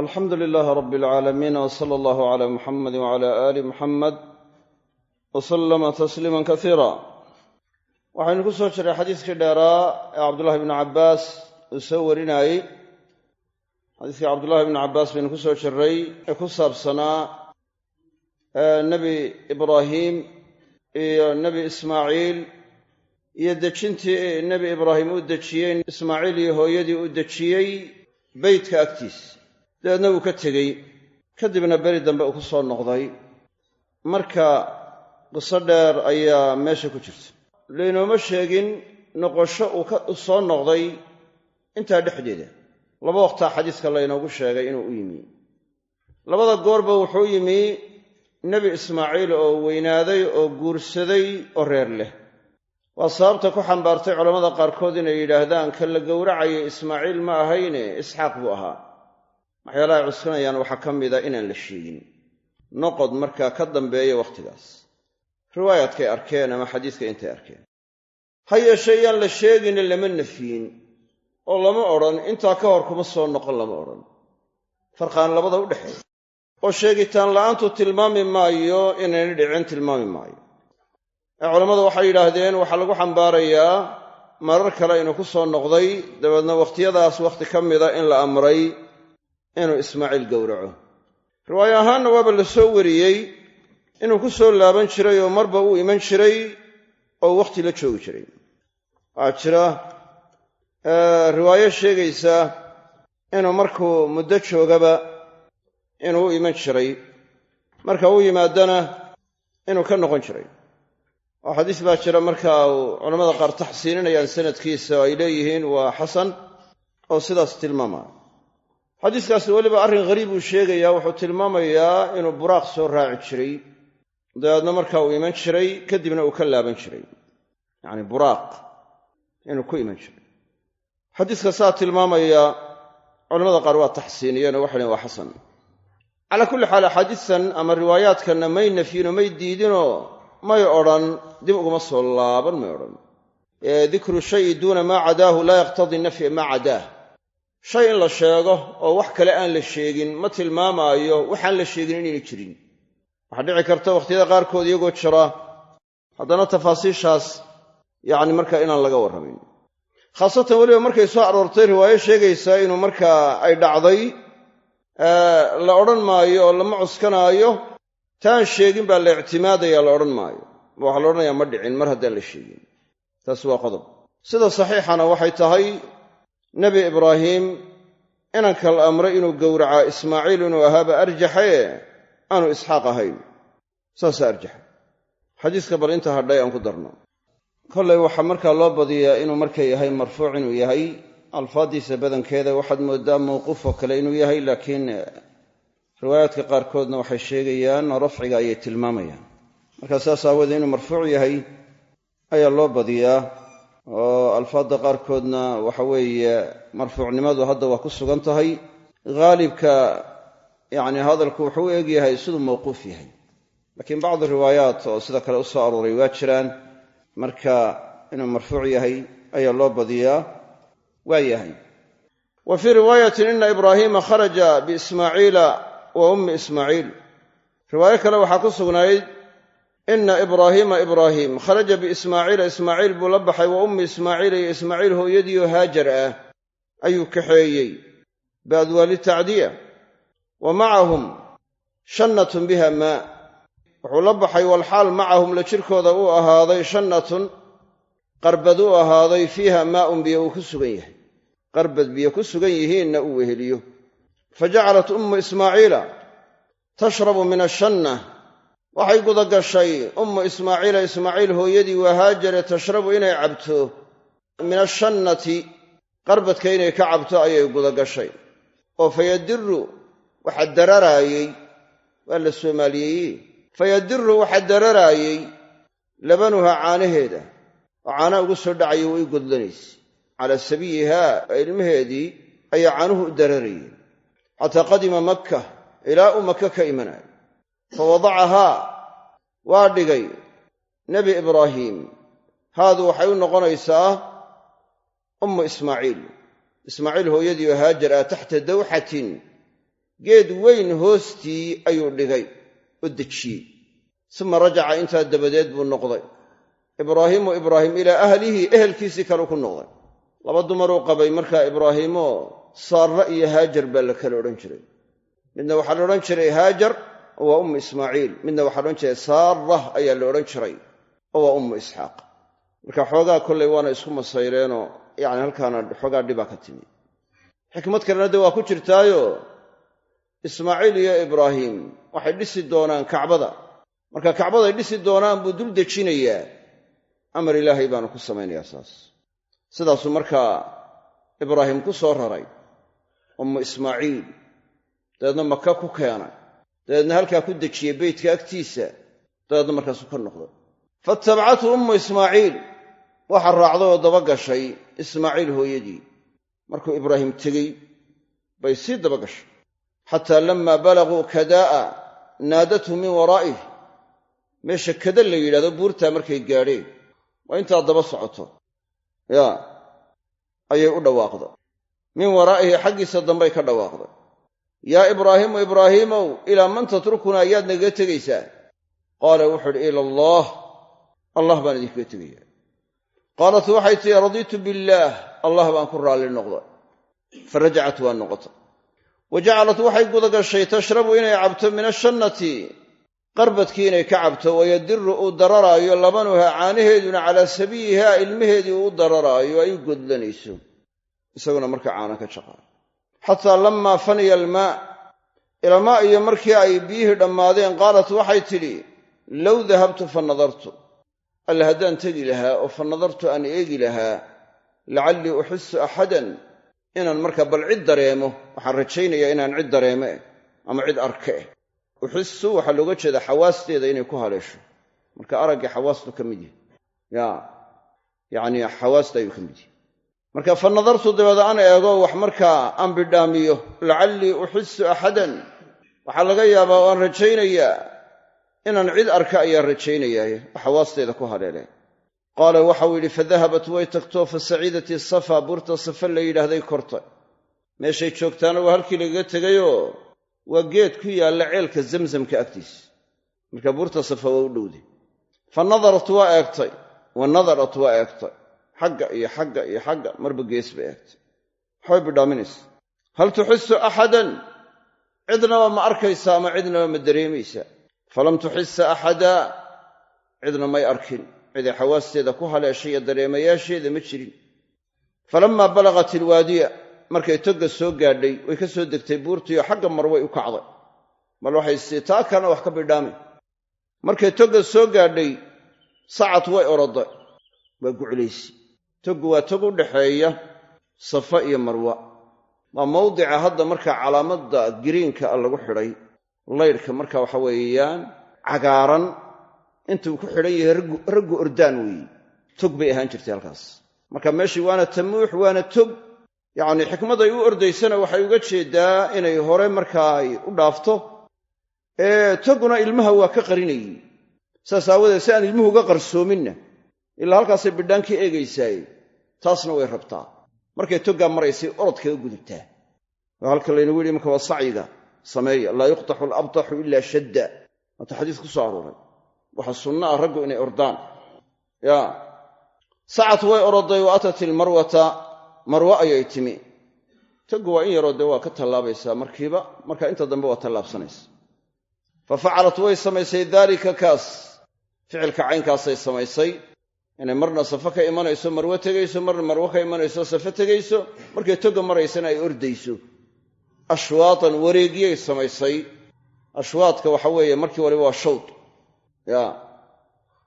alxamdu lilaahi rabbi alcaalamiin w sala allahu calaa muxamedi wcala aali muxamed wa sallama tasliima kasiira waxaynu ku soo jiray xadiiskii dheeraa ee cabdullahi bnu cabbaas uu soo warinaayey xadiiskii cabdullahi bnu cabbaas baynu ku soo jiray ee ku saabsanaa nebi ibraahim iyo nebi ismaaciil iyo dejintii nebi ibraahim uu dejiyey ismaaciil iyo hooyadii uu dejiyey beytka agtiisa dabeedna wuu ka tegey kadibna beri dambe uu ku soo noqday. Marka qiso dheer ayaa meesha ku jirta. Laynooma sheegin noqosho uu soo noqday intaa dhexdeeda. Laba waqtaa xadiiska laynoogu sheegay inuu u yimi. Labada goorba wuxuu yimi nebi ismaaciil oo weynaaday oo guursaday oo reer leh. Waa sababta ku xambaartay culammada qaarkood inay yidhaahdaan ka la gowracaya ismaaciil ma ahayne isxaaq buu ahaa waxyaalaha ay cuskanayaan waxaa ka mida inaan la sheegin. Noqod markaa ka dambeeya wakhtigaas riwaayaadkay arkeen ama xadiiska intay arkeen. Ha yeeshee yaan la sheegine lama nafiyin oo lama odhan intaa ka hor kuma soo noqon lama odhan. Farqaan labada u dhexeeya. Oo sheegitaan la'aantu tilmaami maayo inayna dhicin tilmaami maayo. Ee culammadu waxay yidhaahdeen waxaa lagu xambaarayaa marar kale inuu ku soo noqday dabeedna wakhtiyadaas wakhti ka mida in la amray inuu ismaaciil gowraco. Riwaayo ahaanna waaba la soo wariyey inuu ku soo laaban jiray oo marba uu iman jiray oo wakhti la joogi jiray. Waxaa jira riwaayo sheegaysa inuu markuu muddo joogaba inuu u iman jiray. Marka uu yimaadana inuu ka noqon jiray. Oo xadiis baa jira markaa uu culamada qaar taxsiininayaan sanadkiisa oo ay leeyihiin waa xasan oo sidaas tilmaamaya xadiiskaasi weliba arrin ghariib uu sheegayaa wuxuu tilmaamayaa inuu buraaq soo raaci jiray. Dabeedna markaa uu iman jiray kadibna uu ka laaban jiray. Yacni buraaq inuu ku iman jiray. Xadiiska saa tilmaamaya culamada qaar waa taxsiiniyeen oo waxay lehin waa xasan. Calaa kulli xaal axaadiistan ama riwaayaadkanna may nafyinoo may diidinoo may odhan dib uguma soo laaban may odhan. Dikru shayi duuna maa cadaahu laa yaqtadii nafya maa cadaah shay in la sheego oo wax kale aan la sheegin ma tilmaamaayo waxaan la sheegin inayna jirin. Waxaa dhici karta wakhtiyada qaarkood iyagoo jira haddana tafaasiishaas yacni markaa inaan laga warramin. Khaasatan weliba markay soo aroortay riwaayo sheegaysaa inuu markaa ay dhacday la odhan maayo oo lama cuskanaayo taan sheegin baa la ictimaadaya la odhan maayo. Waxaa la odhanayaa ma dhicin mar haddaan la sheegin. Taasi waa qodob. Sida saxiixana waxay tahay nebi ibraahim inanka la amray inuu gowracaa ismaaciil inuu ahaaba arjaxae aanu isxaaq ahayn. Saasaa arjaxa xadiiska bal inta hadhay aan ku darno. Kollay waxaa markaa loo badiyaa inuu marka yahay marfuuc inuu yahay. Alfaaddiisa badankeeda waxaad mooddaa mawquuf oo kale inuu yahay laakiin riwaayaadka qaarkoodna waxay sheegayaan rafciga ayay tilmaamayaan. Markaa saas aawoodee inuu marfuuc yahay ayaa loo badiyaa oo alfaadda qaarkoodna waxa weeye marfuucnimadu hadda waa ku sugan tahay. Haalibka yacni hadalku wuxuu u egyahay siduu mawquuf yahay. Laakiin bacdu riwaayaat oo sida kale u soo arooray waa jiraan. Marka inuu marfuuc yahay ayaa loo badiyaa waa yahay. Wa fii riwaayatin ina ibraahiima kharaja biismaaciila wa ummi ismaaciil. Riwaayo kale waxaa ku sugnayd ina ibraahiima ibraahim kharaja biismaaciila ismaaciil buu la baxay wa ummi ismaaciila iyo ismaaciil hooyadiioo haajar ah ayuu kaxeeyey biadwaali tacdiya wa macahum shannatun biha maa. Wuxuu la baxay walxaal macahum la jirkooda uu ahaaday shannatun qarbad u ahaaday fiiha maaun biyo uu ku sugan yahay. Qarbad biyo ku sugan yihiinna uu weheliyo. Fa jacalat ummu ismaaciila tashrabu min ashanna waxay gudagashay ummu ismaaciila ismaaciil hooyadii waa haajare tashrabu inay cabto. Min ashannati qarbadka inay ka cabto ayay gudagashay oo fayadiru waxa dararaayey. Waa la soomaaliyeeye fayadiru waxa dararaayey. Labanuha caanaheeda. Oo caanaha ugu soo dhacaya way godlanaysa calaa sabiyihaa ilmaheedii ayaa caanuhu u dararayeen xataa qadima makka ilaa uu maka ka imanayo fa wadacahaa waa dhigay. Nebi ibraahiim haadu waxay u noqonaysaa ummu ismaaciil. Ismaaciil hooyadii oo haajar ah taxta dawxatin geed weyn hoostii ayuu dhigay oo dejiyey suma rajaca intaa dabadeed buu noqday. Ibraahiimu ibraahim ilaa ahlihi ehelkiisii kale ku noqday. Laba dumaruu qabay markaa ibraahiimoo saarra iyo haajar baa la kala odhan jiray. Midna waxaa la odhan jiray haajar oo waa ummu ismaaciil. Midna waxaa odhan jiray saarah ayaa la odhan jiray oo waa ummu isxaaq. Marka xoogaa kollay waana isku masayreenoo yacni halkaana xoogaa dhibaa ka timi. Xikmad kalena de waa ku jirtaayo ismaaciil iyo ibraahim waxay dhisi doonaan kacbada. Marka kacbaday dhisi doonaan buu dul dejinayaa amar ilaahay baanu ku samaynayaa saas. Sidaasuu markaa ibraahim ku soo raray ummu ismaaciil dabeedna maka ku keenay dabeedna halkaa ku dejiyey beytka agtiisa. Dabeedna markaasuu ka noqday fatabacathu ummu ismaaciil. Waxaa raacday oo daba gashay ismaaciil hooyadii. Markuu ibraahim tegey bay sii daba gashay. Xataa lammaa balaguu kadaa'a naadathu min waraa'ih. Meesha kada la yidhahdo buurtaa markay gaadheen. Waa intaa daba socoto. Yaa ayay u dhawaaqda min waraa'ihi xaggiisa dambay ka dhawaaqday yaa ibraahiimu ibraahiimow ilaa man tatrukunaa ayaad nagaga tegaysaa? Qaala wuxuu idhi ila allaah allah baan idinkaga tegayaa. Qaalat waxay tihi radiitu billaah. Allah baan ku raalli noqday fa rajacat waa noqotay wa jacalat waxay gudagashay tashrabu inay cabto min ashannati qarbadkii inay ka cabto wayadiru uu dararaayo labanuha caanaheeduna calaa sabiyihaa ilmaheedii uu dararaayo ay godlanayso. Isaguna markaa caana ka jaqaayo xataa lammaa faniya almaa. Ilmaa iyo markii ay biyihii dhammaadeen qaalat waxay tidhi low dahabtu fa nadartu alle haddaan tegi lahaa oo fa nadartu aan eegi lahaa lacallii uxisu axadan inaan markaa bal cid dareemo waxaan rajaynayaa inaan cid dareemo eh ama cid arke. Eh uxisu waxaa looga jeedaa xawaasteeda inay ku haleesho. Marka araggii xawaastu ka mid yahay. Ya yacnii xawaasta ayuu ka mid yahay marka fa nadartu dabeeda aan eego wax markaa aan bidhaamiyo lacallii uxisu axadan. Waxaa laga yaabaa oo aan rajaynayaa inaan cid arka ayaan rajaynayaaye xawaasteeda ku haleeleen qaala waxau yidhi fadahabat way tagto fa saciidati safa buurta safa la yidhaahday kortay meeshay joogtaana waa halkii lagaga tegayoo waa geed ku yaalla ceelka zamzamka agtiisa marka buurta safa waa u dhowday. Fa nadarat waa eegtay wa nadarat waa eegtay xagga iyo xagga iyo xagga marba gees bay eegtay waxbay bidhaaminaysa hal tuxisu axadan? Cidnaba ma arkaysaa ama cidnaba ma dareemaysaa falam tuxisa axada? Cidna may arkin. Ciday xawaasteeda ku haleeshay iyo dareemayaasheeda ma jirin. Falammaa balagat ilwaadiya markay togga soo gaadhay way ka soo degtay buurtiioo xagga marway u kacday. Bal waxay sii kalena wax ka bidhaami markay togga soo gaadhay sacad way oroday. Waa guclaysi toggu waa tog u dhaxeeya safa iyo marwa. Waa mawdica hadda markaa calaamadda giriinka a lagu xidhay laydhka marka waxa weeyaan cagaaran. Intuu ku xidhan yahay raggu ordaan weeye tog bay ahaan jirtay halkaas. Marka meeshii waana tamuux waana tog yacnii xikmaday u ordaysana waxay uga jeedaa inay hore markaa u dhaafto. Ee toguna ilmaha waa ka qarinayey. Saas aawadeed si aan ilmuhu uga qarsoominna ilaa halkaasay bidhaan ka eegaysaaye taasna way rabtaa. Markay toggaa maraysay orod kaga gudubtaa. Halka laynagu yidhi marka waa sacyiga sameeya. Laa yuqtaxu alabtaxu ilaa shadda. Waata xadiis ku soo arooray waxa sunna ah raggu inay ordaan. Ya. Sacad way oroday wa atat ilmarwata marwo ayay timi. Toggu waa in yaroo dee waa ka tallaabaysaa. Markiiba marka inta dambe waa tallaabsanaysa. Fa facalat way samaysay daalika kaas. Ficilka caynkaasay samaysay inay marna safo ka imanayso marwo tegayso marna marwo ka imanayso safo tegayso markay togga maraysana ay ordayso. Ashwaatan wareegiyay samaysay. Ashwaadka waxa weeye markii waliba waa shawd. Ya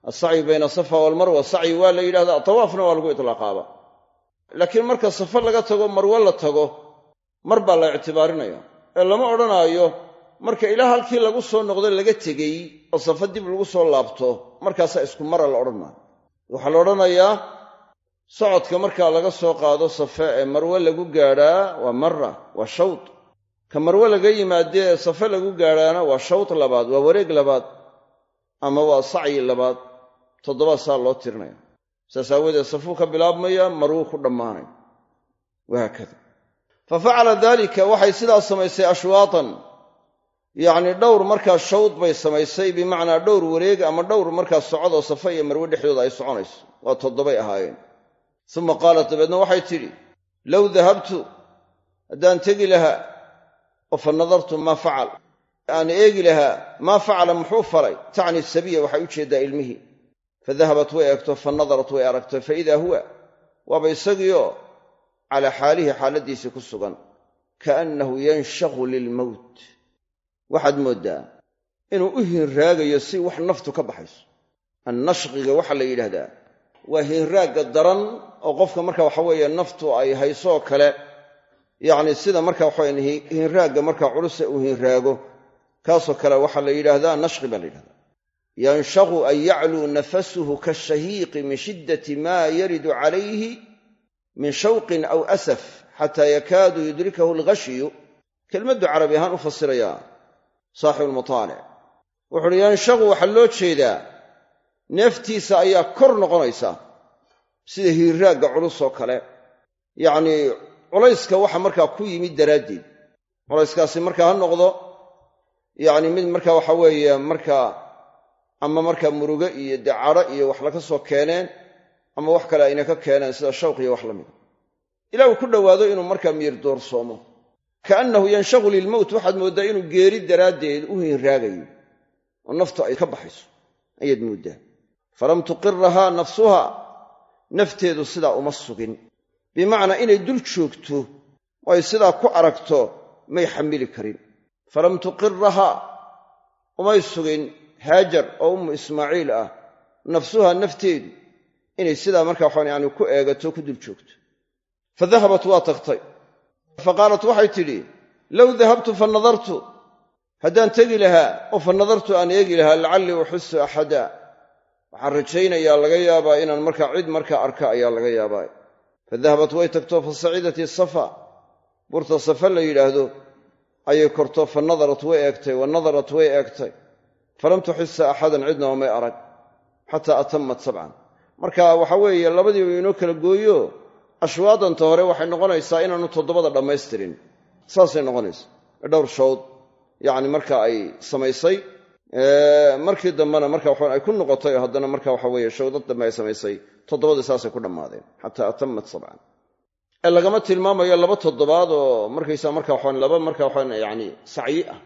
asacyu bayna asafa waalmarwa sacyi waa la yidhahdaa tawaafna waa lagu itlaaqaaba. Laakiin marka safo laga tago marwo la tago mar baa la ictibaarinaya. Ee lama odhanaayo marka ilaa halkii lagu soo noqdo laga tegey oo safo dib lagu soo laabto markaasaa isku mara la odhan maayo waxaa la odhanayaa socodka markaa laga soo qaado safe ee marwe lagu gaadhaa waa marra waa shawd ka marwe laga yimaadee ee safe lagu gaadhaana waa shawd labaad waa wareeg labaad ama waa sacyi labaad toddobaad saa loo tirinaya saas aawadeed safuu ka bilaabmaya marwuu ku dhammaanaya wahaakada fa facala daalika waxay sidaas samaysay ashwaatan yacni dhowr markaa shawd bay samaysay bimacnaa dhowr wareeg ama dhowr markaa socodoo safa iyo marwe dhexdooda ay soconayso. Waa toddobay ahaayeen. Uma qaalat dabeedna waxay tidhi low dahabtu haddaan tegi lahaa oo fa nadartu maa facal. Aan eegi lahaa maa facala muxuu falay? Tacni sabiya waxay u jeeddaa ilmihii. Fa dahabat way eegto fa nadarat way aragto fa idaa huwa waaba isagiioo calaa xaalihi xaaladdiisii ku sugan kaannahu yanshaqu lilmowt waxaad mooddaa inuu u hiinraagayo si wax naftu ka baxayso. Annashqiga waxaa la yidhahdaa waa hiinraagga daran oo qofka marka waxa weeye naftu ay haysoo kale yacni sida marka waxaweyan hiinraagga markaa culuse uu hiinraago kaasoo kale waxaa la yidhaahdaa nashqi baa la yidhahdaa yanshaqu an yacluu nafasuhu kashahiiqi min shiddati maa yaridu calayhi min shawqin aw asaf xataa yakaadu yudrikahu alghashyu. Kelmaddu carabi ahaan u fasirayaa saaxibu lmutaalic wuxu uhi yanshaqu waxaa loo jeedaa neeftiisa ayaa kor noqonaysa sida hiirraagga culus oo kale. Yacnii culayska waxa markaa ku yimid daraaddeed. Culayskaasi markaa ha noqdo yacni mid marka waxa weeye markaa ama markaa murugo iyo dee cadho iyo wax laga soo keeneen ama wax kale ayna ka keeneen sida shawq wax la mida ilaa uu ku dhowaado inuu markaa miir doorsoomo kaannahu yanshaqu lilmowt waxaad mooddaa inuu geeri daraaddeed u hiinraagayo oo naftu ay ka baxayso ayaad mooddaa falam tuqirahaa nafsuha nafteedu sidaa uma sugin. Bimacnaa inay dul joogto oo ay sidaa ku aragto may xamili karin. Falam tuqirahaa umay sugin haajar oo ummu ismaaciil ah nafsuha nafteedu inay sidaa markaa waxaan yani ku eegato ku dul joogto. Fa dahabat waa tagtay fa qaalat waxay tidhi low dahabtu fa nadartu haddaan tegi lahaa oo fa nadartu aan eegi lahaa lacallii uxisu axada waxaan rajaynayaa laga yaabaa inaan markaa cid markaa arka ayaa laga yaabaa fa dahabat way tagto fa sacidat isafa burta safa la yidhaahdo ayay korto fa nadarat way eegtay wa nadarat way eegtay falam tuxisa axadan cidna oo may arag xataa atamat sabcan marka waxa weeye labadiiba inoo kala gooyo ashwaadanta hore waxay noqonaysaa inaanu toddobada dhammaystirin. Saasay noqonaysa dhowr shawd yacni marka ay samaysay. Markii dambena marka ay ku noqotay haddana marka waxa weeye shawdad dambe ay samaysay toddobadii saasay ku dhammaadeen xataa atamat sabcan. Ee lagama tilmaamayo laba toddobaad oo markaysa marka waxaan laba marka waxaan yacni sacyi ah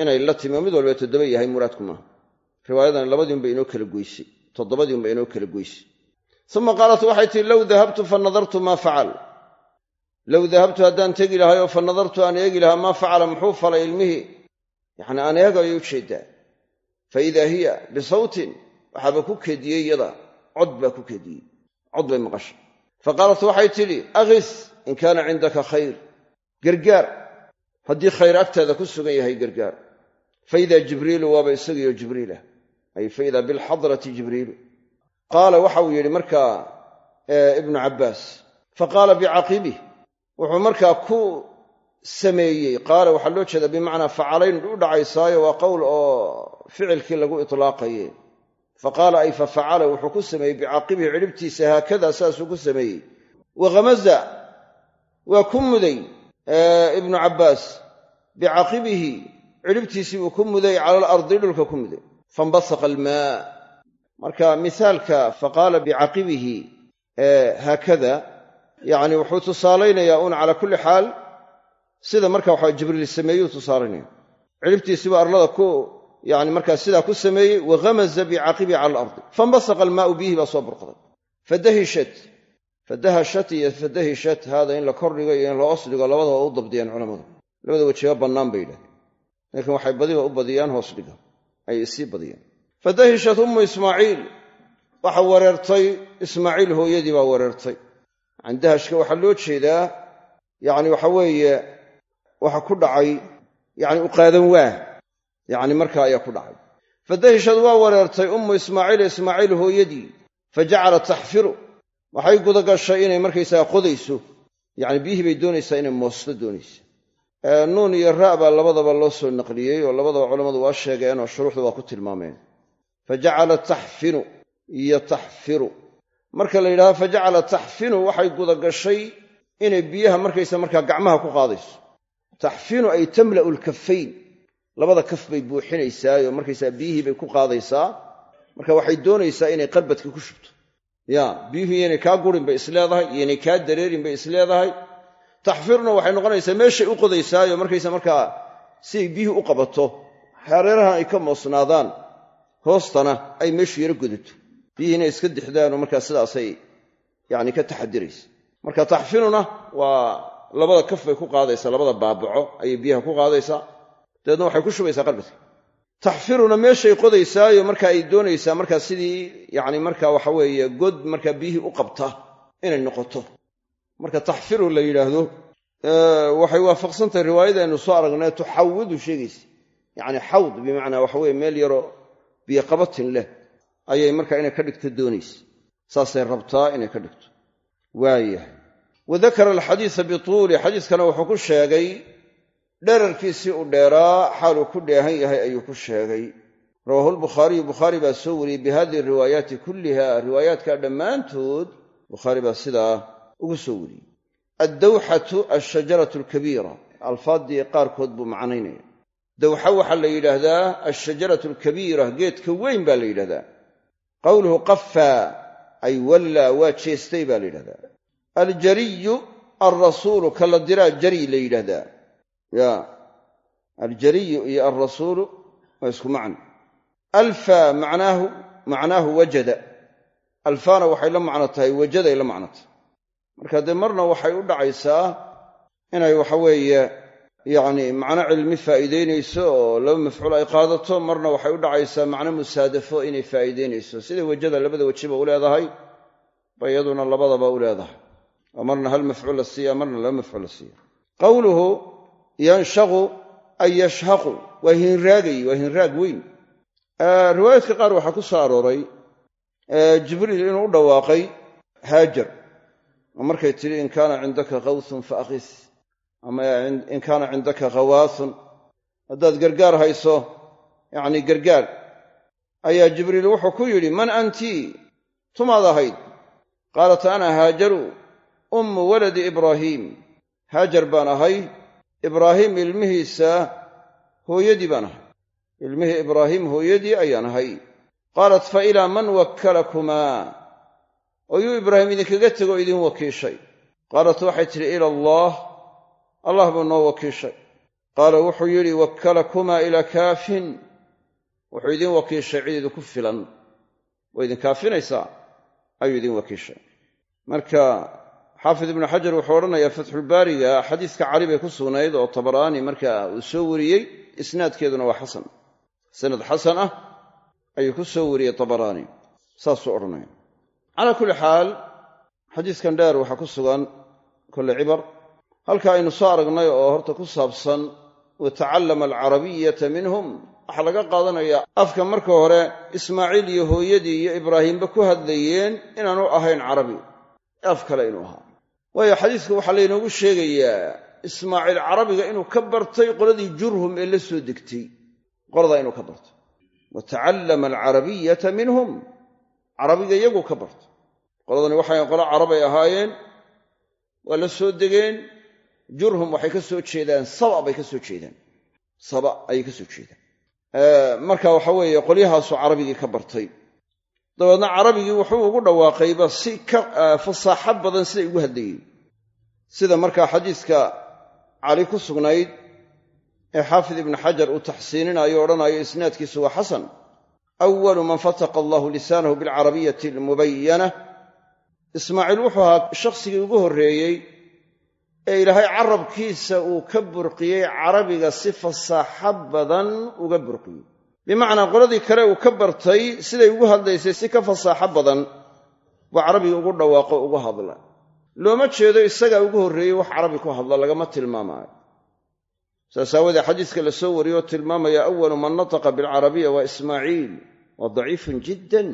inay la timi oo mid walba toddoba yahay muraadku maaha. Riwaayadan labadiinba inoo kala goysay toddobadiinba inoo kala goysay uma qaalat waxay tihi low dahabtu fa nadartu maa facal low dahabtu haddaan tegi lahay oo fa nadartu aan eegi lahaa maa facala muxuu falay ilmihii yacni aan eegayo ujeeddaa fa idaa hiya bisawtin waxaaba ku kediyey yada cod baa ku kediyey cod bay maqashay fa qaalat waxay tidhi akhis in kaana cindaka khayr gargaar haddii khayr agtaada ku sugan yahay gargaar fa idaa jibriilu waaba isagiiyo jibriilah ay fa idaa bilxadrati jibriilu qaala waxa uu yidhi markaa ibnu cabbaas fa qaala bicaqibih wuxuu markaa ku sameeyey qaala waxaa loo jeedaa bimacnaa facalayn u dhacaysaayo waa qowl oo ficilkii lagu itlaaqaye fa qaala ay fa facala wuxuu ku sameeyey bicaqibihi cidhibtiisa haakada saasuu ku sameeyey. Wakhamaza waa ku muday ibnu cabbaas bicaqibihi cidhibtiisii buu ku muday cala alardi dhulka ku muday. Fainbasaqa almaa marka misaalka faqaala bicaqibihi haakada yacni wuxuu tusaalaynayaa uun calaa kulli xaal sida marka waxa jibriil sameeyuu tusaalaynaya. Cidhibtiisiibuu arlada ku yani markaa sidaa ku sameeyey waghamaza bicaqibihi cala alardi. Fainbasaqa almaau bihi baa soo burqday fadahishat fadahashat iyo fadahishat haada in la kordhigo iyo in la hoos dhigo labadaba u dabdiyaan culammadu labada wejiba bannaan bay yidhahdeen. Laakiin waxay badiba u badiyaan hoos dhiga. Ayay isii badiyaan fadahishat ummu ismaaciil. Waxa wareertay ismaaciil hooyadii baa wareertay. Yani dahashka waxaa loo jeedaa yani waxa weeye waxa ku dhacay yani uqaadan waa yani markaa ayaa ku dhacay. Fadahishad waa wareertay ummu ismaaciil ismaaciil hooyadii. Fajacalat taxfiru. Waxay gudagashay inay markaysaga qodayso. Yani biyihii bay doonaysaa inay moosto doonaysa nuun iyo ra' baa labadaba loo soo naqliyey oo labadaba culammadu waa sheegeen oo shuruuxdu waa ku tilmaameen fajacalat taxfinu iyo taxfiru. Marka la yidhahdo fajacalat taxfinu waxay gudagashay inay biyaha markaysa markaa gacmaha ku qaadayso. Taxfinu ay tamla'u lkafayn labada kaf bay buuxinaysaayoo markaysaa biyihii bay ku qaadaysaa. Marka waxay doonaysaa inay qarbadka ku shubto. Ya biyuhu iyoynay kaa gurin bay isleedahay iyoynay kaa dareerin bay isleedahay. Taxfiruna waxay noqonaysaa meeshay u qodaysaayo markaysa markaa siay biyuhu u qabato. Hareerahan ay ka moosnaadaan hoostana ay meeshu yaro godato biyihii inay iska dixdaanoo markaa sidaasay yani ka taxadiraysa marka taxfinuna waa labada kaf bay ku qaadaysaa labada baabaco ayay biyaha ku qaadaysaa. Dabeedna waxay ku shubaysaa qarbadka taxfiruna meeshay qodaysaayo marka ay doonaysaa markaa sidii yani marka waxa weeye god markaa biyihii u qabta inay noqoto. Marka taxfiru la yidhaahdo waxay waafaqsantahay riwaayada aynu soo aragnay tuxawidu sheegaysa. Yacni xawd bimacnaa waxa weye meel yaroo biyo qabatin leh ayay markaa inay ka dhigto doonaysa saasay rabtaa inay ka dhigto. Waayahay. Wa dakara alxadiisa bituuli xadiiskana wuxuu ku sheegay dherarkiisii u dheeraa xaaluu ku dheehan yahay ayuu ku sheegay. Rawaahu lbukhaariyu bukhaari baa soo wariyey bi hadihi riwaayaati kulliha riwaayaadka dhammaantood bukhaari baa sidaa ugu soo wariyey. Addawxatu alshajaratu alkabiira. Alfaaddii qaarkood buu macnaynaya dawxa waxaa la yidhaahdaa alshajaratu alkabiira geedka weyn baa la yidhahdaa qowluhu qafaa ay wallaa waa jeestay baa la yidhahdaa aljariyu alrasuulu ka la diraa jari la yidhaahdaa. Ya aljariyu iyo alrasuulu waa isku macno. Alfa macnaahu macnaahu wajada. Alfaana waxay la macno tahay wajaday la macno tahay marka dee marna waxay u dhacaysaa inay waxaweeye yacni macno cilmi faa'iideynayso oo laba mafcuul ay qaadato marna waxay u dhacaysaa macno musaadafo inay faa'iideynayso. Sida wejada labada wejiba u leedahay ba iyaduna labadaba u leedahay. Oo marna hal mafcuul la siiya marna laba mafcuul la siiya qowluhu yanshaqu ay yashhaqu waa hinraagay waa hinraag weyn. Riwaayaadka qaar waxaa ku soo arooray jibriil inuu u dhawaaqay haajar oo markay tidhi in kaana cindaka kawthun fa akhis ama in kaana cindaka khawaathun haddaad gargaar hayso yacni gargaar ayaa jibriil wuxuu ku yidhi man anti? Tumaad ahayd. Qaalat ana haajaru ummu waladi ibraahiim haajar baan ahay. Ibraahiim ilmihiisa hooyadii baan ahay. Ilmihii ibraahiim hooyadii ayaan ahay. Qaalat fa ilaa man wakkalakumaa oo yuu ibraahim idinkaga tegoo idin wakiishay. Qaalat waxay tidhi ila allaah allah buu noo wakiishay. Qaala wuxuu yidhi wakkalakumaa ilaa kaafin. Wuxuu idin wakiishay cid idinku filan. Waa idin kaafinaysaa? Ayuu idin wakiishay. Marka xaafid ibnu xajar wuxuu odhanayaa fatxulbaariga xadiiska cali bay ku sugnayd oo tabaraani marka uu soo wariyey isnaadkeeduna waa xasan. Sanad xasan ah ayuu ku soo wariyey tabaraani saasuu odhanaya calaa kulli xaal xadiiskan dheer waxaa ku sugan kolle cibar halka aynu soo aragnay oo horta ku saabsan watacallama alcarabiyata minhum. Waxaa laga qaadanayaa afka marka hore ismaaciil iyo hooyadii iyo ibraahiimba ku hadlayeen inaanu ahayn carabi. Af kale inuu ahaa. Waayo xadiiska waxaa laynoogu sheegayaa ismaaciil carabiga inuu ka bartay qoladii jurhum ee la soo degtay. Qoladaa inuu ka bartay watacallama alcarabiyata minhum. Carabiga iyaguu ka bartay qoladani waxay qolo carabay ahaayeen waa la soo degeen jurhum waxay ka soo jeedaan saba bay ka soo jeedaan. Saba ayay ka soo jeedaan. Marka waxa weeye qolyahaasuu carabigii ka bartay. Dabeedna carabigii wuxuu ugu dhawaaqayba si ka fasaaxo badan siday ugu hadlayeen. Sida markaa xadiiska cali ku sugnayd ee xaafid ibnu xajar uu taxsiininayo odhanayo isnaadkiisu waa xasan. Awalu man fataqa allahu lisaanahu bilcarabiyati almubayana ismaaciil wuxuu ahaa shakhsigii ugu horreeyey ee ilaahay carabkiisa uu ka burqiyey carabiga si fasaaxo badan uga burqiyey bimacnaa qoladii kale uu ka bartay siday ugu hadlaysay si ka fasaaxo badan buu carabiga ugu dhawaaqo ugu hadla looma jeedo isagaa ugu horreeyey wax carabi ku hadla lagama tilmaamaayo. Saas aawoodee xadiiska la soo wariyoo tilmaamaya awalu man nataqa bilcarabiya waa ismaaciil waa daciifun jiddan.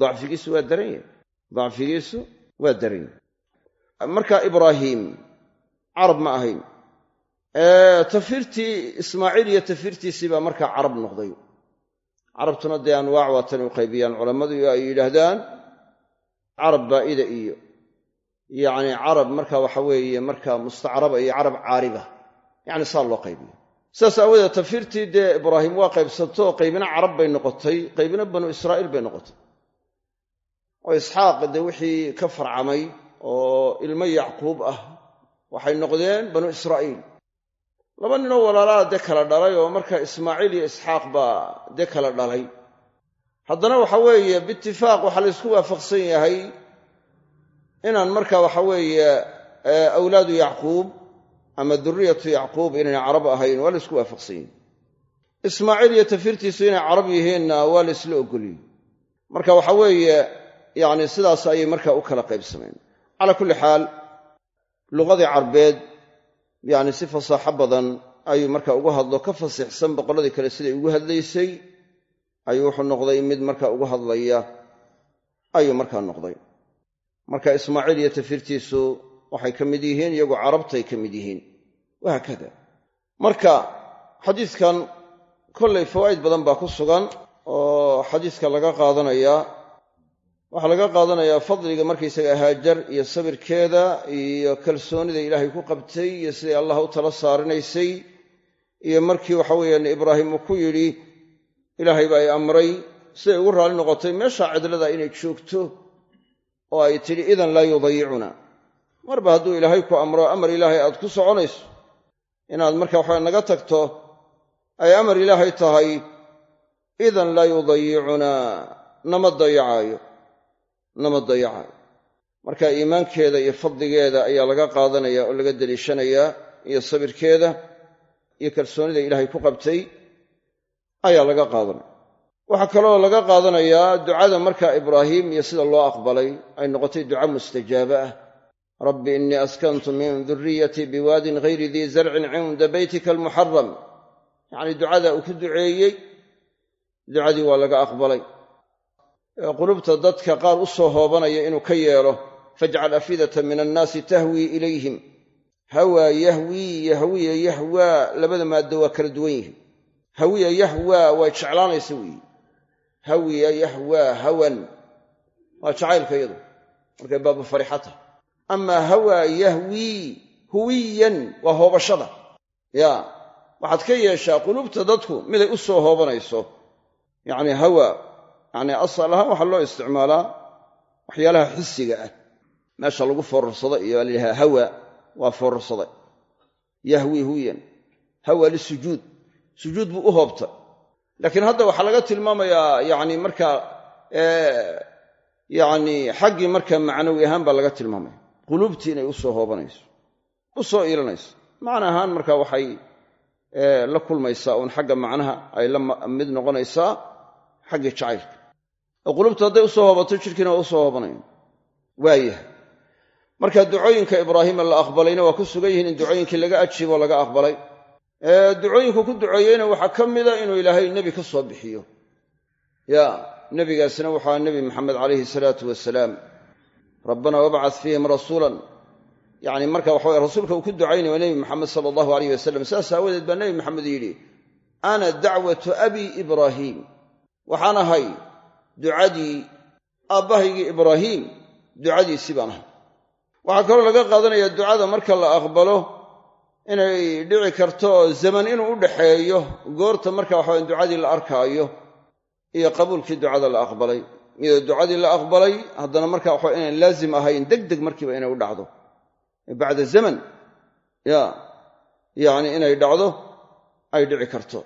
Dacfigiisu waa daran yahy dacfigiisu waa daran marka ibraahiim carab ma ahayn. Tafirtii ismaaciil iyo tafirtiisii baa markaa carab noqday. Carabtuna dee anwaac waatan u qaybiyaan culammadu ay yidhaahdaan carab baa'ida iyo yacni carab marka waxa weeye marka mustacraba iyo carab caariba yacni saa loo qaybiyo. Sidaas aawadeed tafiirtii dee ibraahim waa qaybsato qaybina carab bay noqotay qaybina banu israa'iil bay noqotay. Oo isxaaq dee wixii ka farcamay oo ilmo yacquub ah waxay noqdeen banu israa'iil. Laba ninoo walaalaa dee kala dhalay oo marka ismaaciil iyo isxaaq baa dee kala dhalay. Haddana waxa weeye biitifaaq waxaa la ysku waafaqsan yahay inaan marka waxa weeye awlaadu yacquub ama duriyatu yacquub inayna carab ahayn waa la isku waafaqsan yihiin ismaaciil iyo tafiirtiisu inay carab yihiinna waa la isla ogoliyey. Marka waxa weeye yacni sidaas ayay marka u kala qaybsameen. Calaa kulli xaal luqadii carbeed yacni si fasaaxo badan ayuu marka ugu hadlo ka fasiixsan boqolladii kale siday ugu hadlaysay ayuu wuxuu noqday mid marka ugu hadlaya ayuu markaa noqday. Marka ismaaciil iyo tafiirtiisu waxay ka mid yihiin iyagu carabtay ka mid yihiin. Wahaakada marka xadiidkan kollay fawaa'id badan baa ku sugan oo xadiiska laga qaadanayaa waxaa laga qaadanayaa fadliga markaysaga haajar iyo sabirkeeda iyo kalsoonida ilaahay ku qabtay iyo siday allah u tala saarinaysay iyo markii waxa weeyaan ibraahim uu ku yidhi ilaahay baa i amray. Siday ugu raalli noqotay meeshaa cidlada inay joogto oo ay tidhi idan laa yudayicuna marba hadduu ilaahay ku amro amar ilaahay aad ku soconayso inaad marka waxaa naga tagto ay amar ilaahay tahay idan laa yudayicunaa nama dayacaayo nama dayacaayo marka iimaankeeda iyo fadligeeda ayaa laga qaadanaya oo laga deliishanayaa iyo sabirkeeda iyo kalsoonida ilaahay ku qabtay ayaa laga qaadanaya. Waxaa kaloo laga qaadanayaa ducada marka ibraahim iyo sida loo aqbalay ay noqotay duca mustajaaba ah. Rabbi innii askantu min duriyatii biwaadin hayri dii zarcin cinda beytika almuxaram yacnii ducada uu ku duceeyey ducadii waa laga aqbalay qulubta dadka qaar u soo hoobanaya inuu ka yeelo fajcal afidata min annaasi tahwii ilayhim. Hawaa yahwii yahwiya yahwaa labada maaddo waa kala duwan yihiin hawiya yahwaa waa jeclaanaysa weeye hawiya yahwaa hawan. Waa jacaylka iyadu. Markay baabu farixata. Amaa hawaa yahwii huwiyan waa hoobashada. Ya waxaad ka yeeshaa qulubta dadku miday u soo hoobanayso. Yacni hawa yacni asal ahaan waxaa loo isticmaalaa waxyaalaha xisiga ah. Meesha lagu foorarsado iyo la yidhaha hawa waa foorarsaday yahwii huwiyan hawa lisujuud. Sujuud buu u hoobtay laakiin hadda waxaa laga tilmaamayaa yacni markaa yacni xaggii markaa macnawi ahaan baa laga tilmaamaya. Quluubtii inay u soo hoobanayso u soo iilanayso. Macna ahaan marka waxay la kulmaysaa uun xagga macnaha ay la mid noqonaysaa xaggii jacaylka oo qulubtu hadday u soo hoobato jidhkiina waa u soo hoobanaya waayahay marka ducooyinka ibraahiima la aqbalayna waa ku sugan yihiin in ducooyinkii laga ajiiboo laga aqbalay. Ducooyinku ku duceeyeyna waxaa ka mida inuu ilaahay nebi ka soo bixiyo. Ya nebigaasina waxaa nebi maxamed calayhi salaatu wasalaam rabbana wabcad fiihim rasuulan. Yacni marka waxa rasuulka uu ku ducaynaya waa nebi maxamed sala allahu alayh wasalam saas aawadeed baa nebi maxamed yidhi ana dacwatu abi ibraahiim waxaan ahay ducadii aabbahaygii ibraahiim ducadiisii baan ahay. Waxaa kaloo laga qaadanayaa ducada marka la aqbalo inay dhici karto zaman inuu u dhaxeeyo goorta marka waxawaye ducadii la arkaayo iyo qabuulkii ducada la aqbalay. Iyadoo ducadii la aqbalay haddana marka waxa inaan laazim ahayn deg deg markiiba inay u dhacdo. Bacda zaman ya yacni inay dhacdo ay dhici karto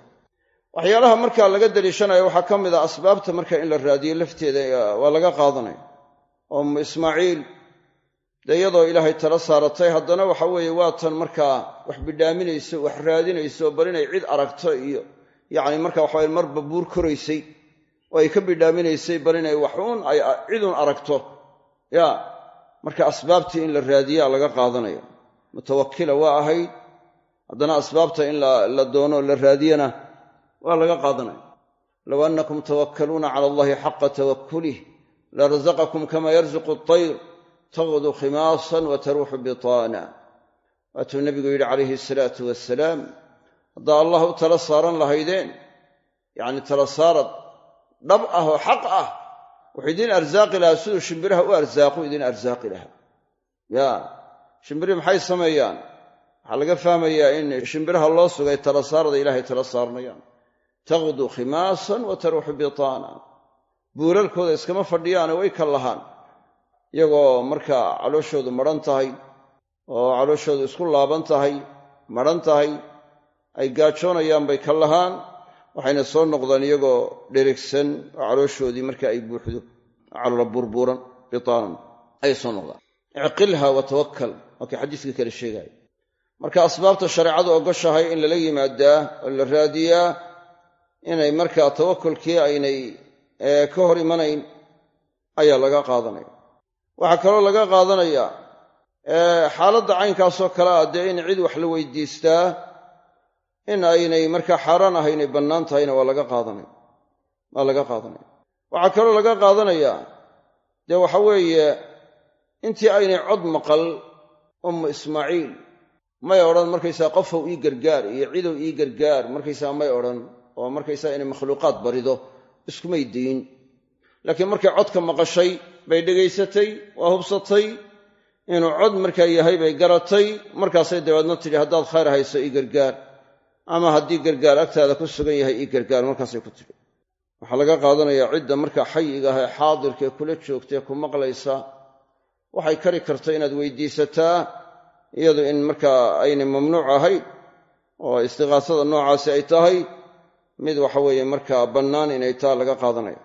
waxyaalaha marka laga daliishanayo waxaa ka mid a asbaabta marka in la raadiyo lafteeda waa laga qaadanaya oo ismaaciil dee iyadoo ilaahay tala saaratay haddana waxa weeye waatan markaa wax bidhaaminayso wax raadinayso bal inay cid aragto iyo yacni marka waxaweye marba buur koraysay oo ay ka bidhaaminaysay bal inay waxuun ay cidun aragto. Ya marka asbaabtii in la raadiyaa laga qaadanaya mutawakila waa ahayd. Haddana asbaabta in la doono la raadiyana waa laga qaadanaya low annakum tawakkaluuna cala allahi xaqa tawakkulih larazaqakum kama yarzuqu atayr taqdu khimaasan wa taruuxu bitaana. Waatuu nebigu yidhi calayhi salaatu wasalaam haddaa allah u tala saaran lahaydeen yacni tala saarad dhab ah oo xaq ah wuxuu idiin arsaaqi lahaa siduu shimbiraha u arsaaqu idiin arsaaqi lahaa. Ya shimbiri maxay sameeyaan? Waxaa laga fahmayaa in shimbiraha loo sugay tala saarada ilaahay tala saarnayaan taqdu khimaasan wa taruuxu bitaana. Buulalkooda iskama fadhiyaane way ka lahaan. Iyagoo markaa calooshoodu madhan tahay oo calooshoodu isku laaban tahay madhan tahay ay gaajoonayaan bay ka lahaan waxayna soo noqdaan iyagoo dherigsan oo calooshoodii marka ay buuxdo calola burbuuran bitaanan ayay soo noqdaan. Icqilha wa tawakkal. Waa kii xadiiska kale sheegaya marka asbaabta shareecadu ogoshahay in lala yimaadaa oo la raadiyaa inay markaa tawakulkii aynay ka hor imanayn ayaa laga qaadanaya. Waxaa kaloo laga qaadanayaa xaaladda caynkaasoo kale ah dee in cid wax la weydiistaa in aynay markaa xaaraan ahaynay bannaan tahayna waa laga qaadanaya. Waa laga qaadanaya. Waxaa kaloo laga qaadanayaa dee waxa weeye intii aynay cod maqal ummu ismaaciil may odhan markaysaa qofow ii gargaar iyo cidow ii gargaar markaysaa may odhan oo markaysaa inay makhluuqaad barido iskumay dayin laakiin markay codka maqashay bay dhegaysatay waa hubsatay. Inuu cod markaa yahay bay garatay markaasay dabeedna tidhi haddaad khayr hayso ii gargaar. Ama haddii gargaar agtaada ku sugan yahay ii gargaar markaasay ku tidhi. Waxaa laga qaadanayaa cidda markaa xayiga ah ee xaadirkaee kula joogtae ku maqlaysa waxay kari karto inaad weydiisataa iyadu in markaa aynay mamnuuc ahayn oo istiqaasada noocaasi ay tahay mid waxa weeye markaa bannaan inay taa laga qaadanaya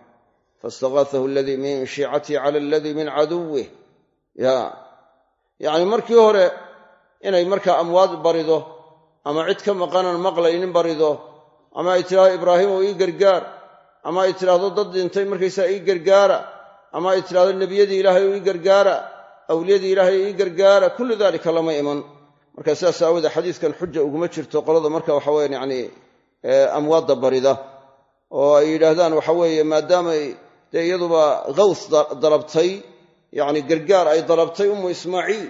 faistaqaahahu aladii min shiicatii cala aladii min caduwih ya yacni markii hore inay markaa amwaad barido ama cid ka maqanan maqlaynin barido ama ay tidhahdo ibraahim oo ii gargaar ama ay tidhaahdo dad dhintay markaysaa ii gargaara ama ay tidhahdo nebiyadii ilaahay oo ii gargaara awliyadii ilaahay oo ii gargaara kullu dalika lama iman. Marka sidaas aawoodee xadiiskan xuja uguma jirto qolada marka waxa weyan yani amwaadda barida oo ay yidhaahdaan waxa weeye maadaamay dee iyaduba gaws dalabtay yacni gargaar ay dalabtay ummu ismaaciil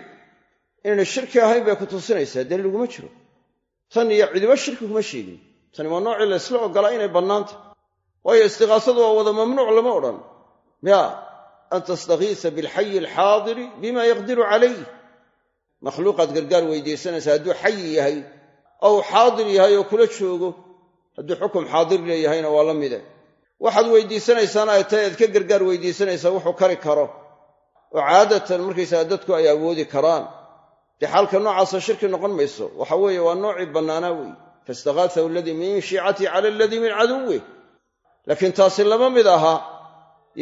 inayna shirki ahayn bay ku tusinaysaa daliil uguma jiro. Tan iyo cidiba shirki kuma sheegin. Tani waa noocii la ysla ogolaa inay bannaanta. Waayo istiqaasadu waa wada mamnuuc lama odhan. Ya an tastakiisa bilxayi alxaadiri bima yaqdiru calayh. Makhluuqaad gargaar weydiisanaysa hadduu xayi yahay ou xaadir yahay oo kula joogo hadduu xukum xaadir leeyahayna waa la mide. Waxaad weydiisanaysaana ay tahay aad ka gargaar weydiisanaysaa wuxuu kari karo. Oo caadatan markaysaga dadku ay awoodi karaan. Dee xaalka noocaasa shirki noqon mayso. Waxa weeye waa noocii bannaanaa wey faistakaathahu aladii min shiicatii cala aladii min caduwih laakiin taasi lama mid aha.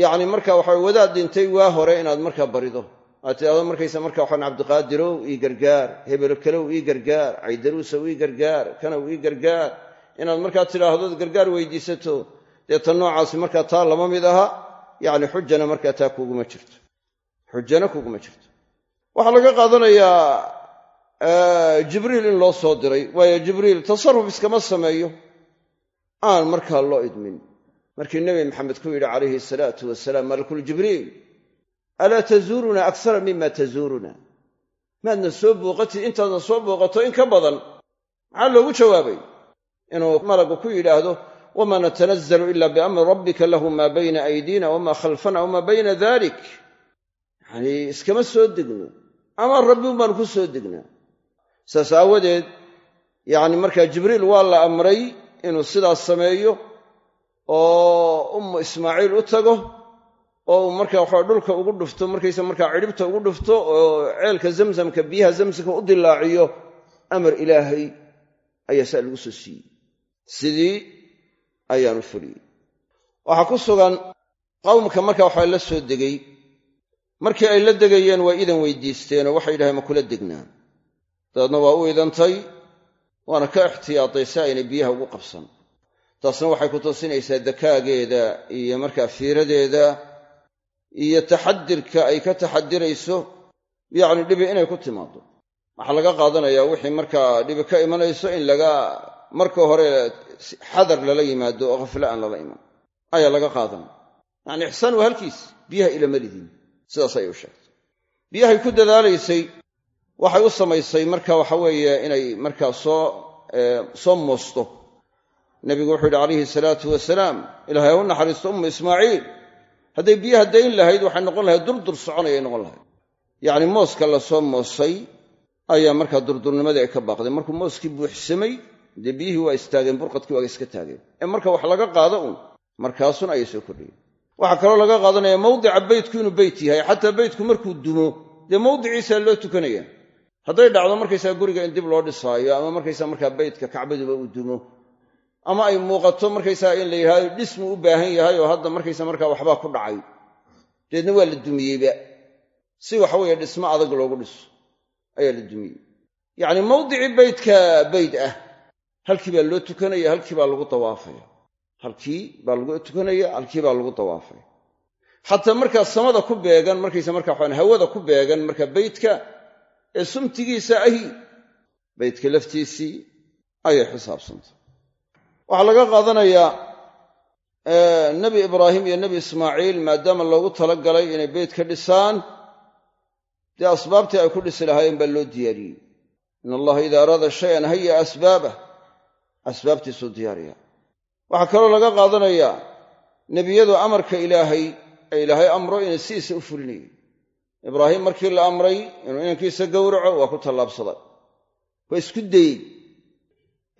Yacni marka waxa wadaad dhintay waa hore inaad markaa barido. Aad tidhahdo markaysa marka waxaan cabdiqaadirow ii gargaar hebelo kalow ii gargaar caydaruusow ii gargaar kanow ii gargaar inaad markaa tidhaahdo gargaar weydiisato dee tan noocaasi markaa taa lama mid aha yacni xujana markaa taa kuguma jirto. Xujana kuguma jirto. Waxaa laga qaadanayaa jibriil in loo soo diray waayo jibriil tasarruf iskama sameeyo. Aan markaa loo idmin. Markii nebi maxamed ku yidhi calayhi salaatu wasalaam malakuljibriil alaa tazuuruna aksara mima tazuuruna maadna soo booqatid intaadna soo booqato in ka badan. Maxaa loogu jawaabay inuu malagu ku yidhaahdo wamaa natanazlu ila biamri rabbika lahu maa bayna aydiina wamaa khalfana wamaa bayna dalik yanii iskama soo degno. Ama rabbi un baanu ku soo degnaa. Saas aawadeed yacni markaa jibriil waa la amray inuu sidaas sameeyo oo ummu ismaaciil u tago oo uu markaa waxaa dhulka ugu dhufto markaysa markaa cidhibta ugu dhufto oo ceelka zamzamka biyaha zamsamka u dilaaciyo amar ilaahay ayaa saa lagu soo siiyey sidii ayaanu fuliyey waxaa ku sugan qowmka marka waxaa la soo degay. Markii ay la degayeen waa idan weydiisteenoo waxay yidhahdeen ma kula degnaa dabeedna waa u idantay waana ka ixtiyaatay si aynay biyaha ugu qabsan. Taasna waxay ku tusinaysaa dakaageeda iyo markaa fiiradeeda iyo taxadirka ay ka taxadirayso yacni dhibi inay ku timaado waxaa laga qaadanayaa wixii markaa dhibi ka imanayso in laga marka hore xadar lala yimaado oo khafla aan lala iman. Ayaa laga qaadanaya yacni ixsaan waa halkiis. Biyaha ilama lidin. Sidaas ayay u sheegtay. Biyahay ku dadaalaysay waxay u samaysay marka waxa weeye inay markaa soo soo moosto. Nebigu wuxuu yidhi calayhi salaatu wasalaam ilahay ha u naxariisto ummu ismaaciil. Hadday biyaha dayn lahayd waxay noqon lahayd durdur soconayay noqon lahayd. Yacni mooska la soo moosay ayaa markaa durdurnimadii ay ka baaqday. Markuu mooskii buuxsamay dee biyihii waa istaageen burqadkii waaga iska taageen. Ee marka wax laga qaado uun markaasun ayay soo kordhiyeen. Waxaa kaloo laga qaadanaya mawdica beytku inuu beyt yahay xataa beytku markuu dumo dee mawdiciisaa loo tukanaya. Hadday dhacdo markaysaa guriga in dib loo dhisaayo ama markaysaa markaa beytka kacbaduba uu dumo ama ay muuqato markaysaa in la yidhahdo dhismu u baahan yahay oo hadda markaysa markaa waxbaa ku dhacay. Deedna waa la dumiyeyba. Si waxaweeye dhismo adag loogu dhiso ayaa la dumiyey. Yacni mawdicii beytka beyd ah halkii baa loo tukanaya halkii baa lagu dawaafaya. Halkii baa lagu tukanaya halkii baa lagu dawaafaya. Xataa markaa samada ku beegan markaysa markaa waxaan hawada ku beegan marka beytka ee sumtigiisa ahi beytka laftiisii ayay xisaabsantay. Waxaa laga qaadanayaa nebi ibraahim iyo nebi ismaaciil maadaama loogu talagalay inay beyt ka dhisaan dee asbaabtii ay ku dhisi lahaayeen baa loo diyaariyey. In allaha idaa araada shayan haya asbaabah asbaabtiisuu diyaariya waxaa kaloo laga qaadanayaa nebiyadu amarka ilaahay ee ilaahay amro inay sidiisa u fulinayeen. Ibraahim markii la amray inuu inankiisa gowraco waa ku tallaabsaday. Waa isku dayey.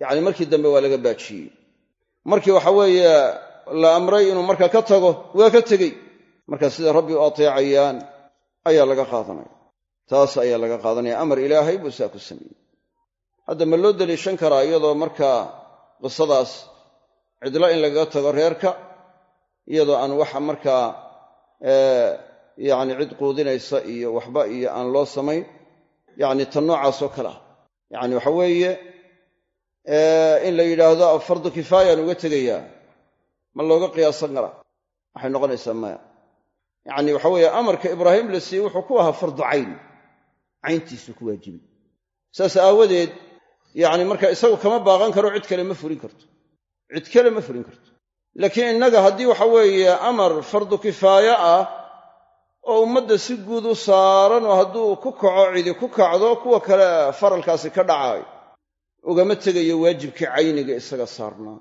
Yacni markii dambe waa laga baajiyey. Markii waxa weeye la amray inuu markaa ka tago waa ka tegey. Markaa sida rabbi u ateecayaan ayaa laga qaadanaya. Taas ayaa laga qaadanaya. Amar ilaahay buu saa ku sameeyey. Hadda ma loo daliishan karaa iyadoo markaa qisadaas cidlo in lagaga tago reerka iyadoo aan waxa markaa yacni cid quudinaysa iyo waxba iyo aan loo samayn yacni tan noocaasoo kale ah. Waxa weeye in la yidhaahdo fardu kifaayaan uga tegayaa ma looga qiyaasan karaa. Waxay noqonaysaa maya. Yacni waxa weeye amarka ibraahim la siiyey wuxuu ku ahaa fardu cayn. Cayntiisuu ku waajibi saas aawadeed yacni marka isagu kama baaqan karo cid kale ma furin karto. Cid kale ma furin karto. Laakiin innaga haddii waxa weeye amar fardu kifaaye ah oo ummadda si guud u saaran oo hadduu ku kaco cidi ku kacdo kuwa kale faralkaasi ka dhacaayo ugama tegayo waajibkii cayniga isaga saarnaa.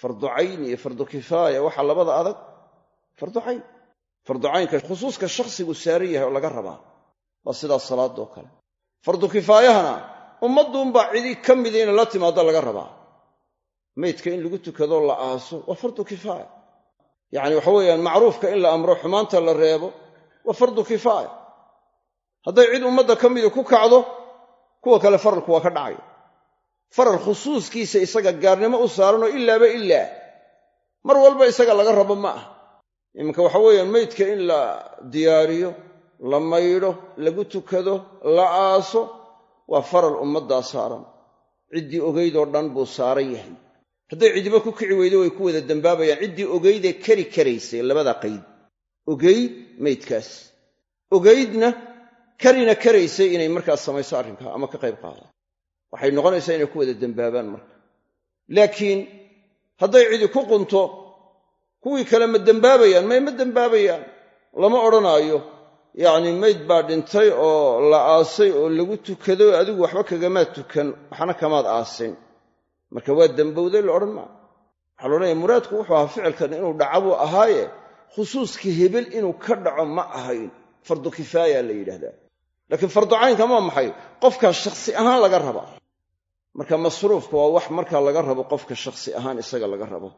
Fardu cayn iyo fardu kifaaya waxaa labada adag. Fardu cayn. Fardu caynka khusuuska shakhsigu saaran yahay oo laga rabaa. Waa sidaas salaadoo kale. Fardu kifaayahana ummadduunbaa cidi ka mida inay la timaado laga rabaa. Maydka in lagu tukadoo la aaso waa fardu kifaaya yacni waxa weeyaan macruufka in la amro xumaanta la reebo waa fardu kifaaya hadday cid ummadda ka mida ku kacdo kuwa kale faralku waa ka dhacaya faral khusuuskiisa isaga gaarnimo u saaranoo ilaaba ilaa mar walba isaga laga rabo ma ah iminka waxa weeyaan maydka in la diyaariyo la maydho lagu tukado la aaso waa faral ummaddaa saaran. Ciddii ogaydoo dhan buu saaran yahay. Hadday cidiba ku kici weydo way ku wada dembaabayaan ciddii ogaydee kari karaysay labada qayd. Ogayd maydkaas. Ogaydna karina karaysay inay markaas samayso arrinkaa ama ka qayb qaadaan. Waxay noqonaysaa inay ku wada dembaabaan marka. Laakiin hadday cidi ku qunto kuwii kale ma dembaabayaan may ma dembaabayaan lama odhanaayo yacni mayd baa dhintay oo la aasay oo lagu tukado adigu waxba kagamaad tukan waxna kamaad aasin. Marka waa dembowday la odhan maa waxaa la odhanaya muraadku wuxuu ahaa ficilkan inuu dhaca buu ahaaye khusuuska hebel inuu ka dhaco ma ahayn. Fardu kifaaya la yidhahdaa laakiin fardu caynka maa maxay? Qofkaa shakhsi ahaan laga rabaa marka masruufka waa wax markaa laga rabo qofka shakhsi ahaan isaga laga rabo.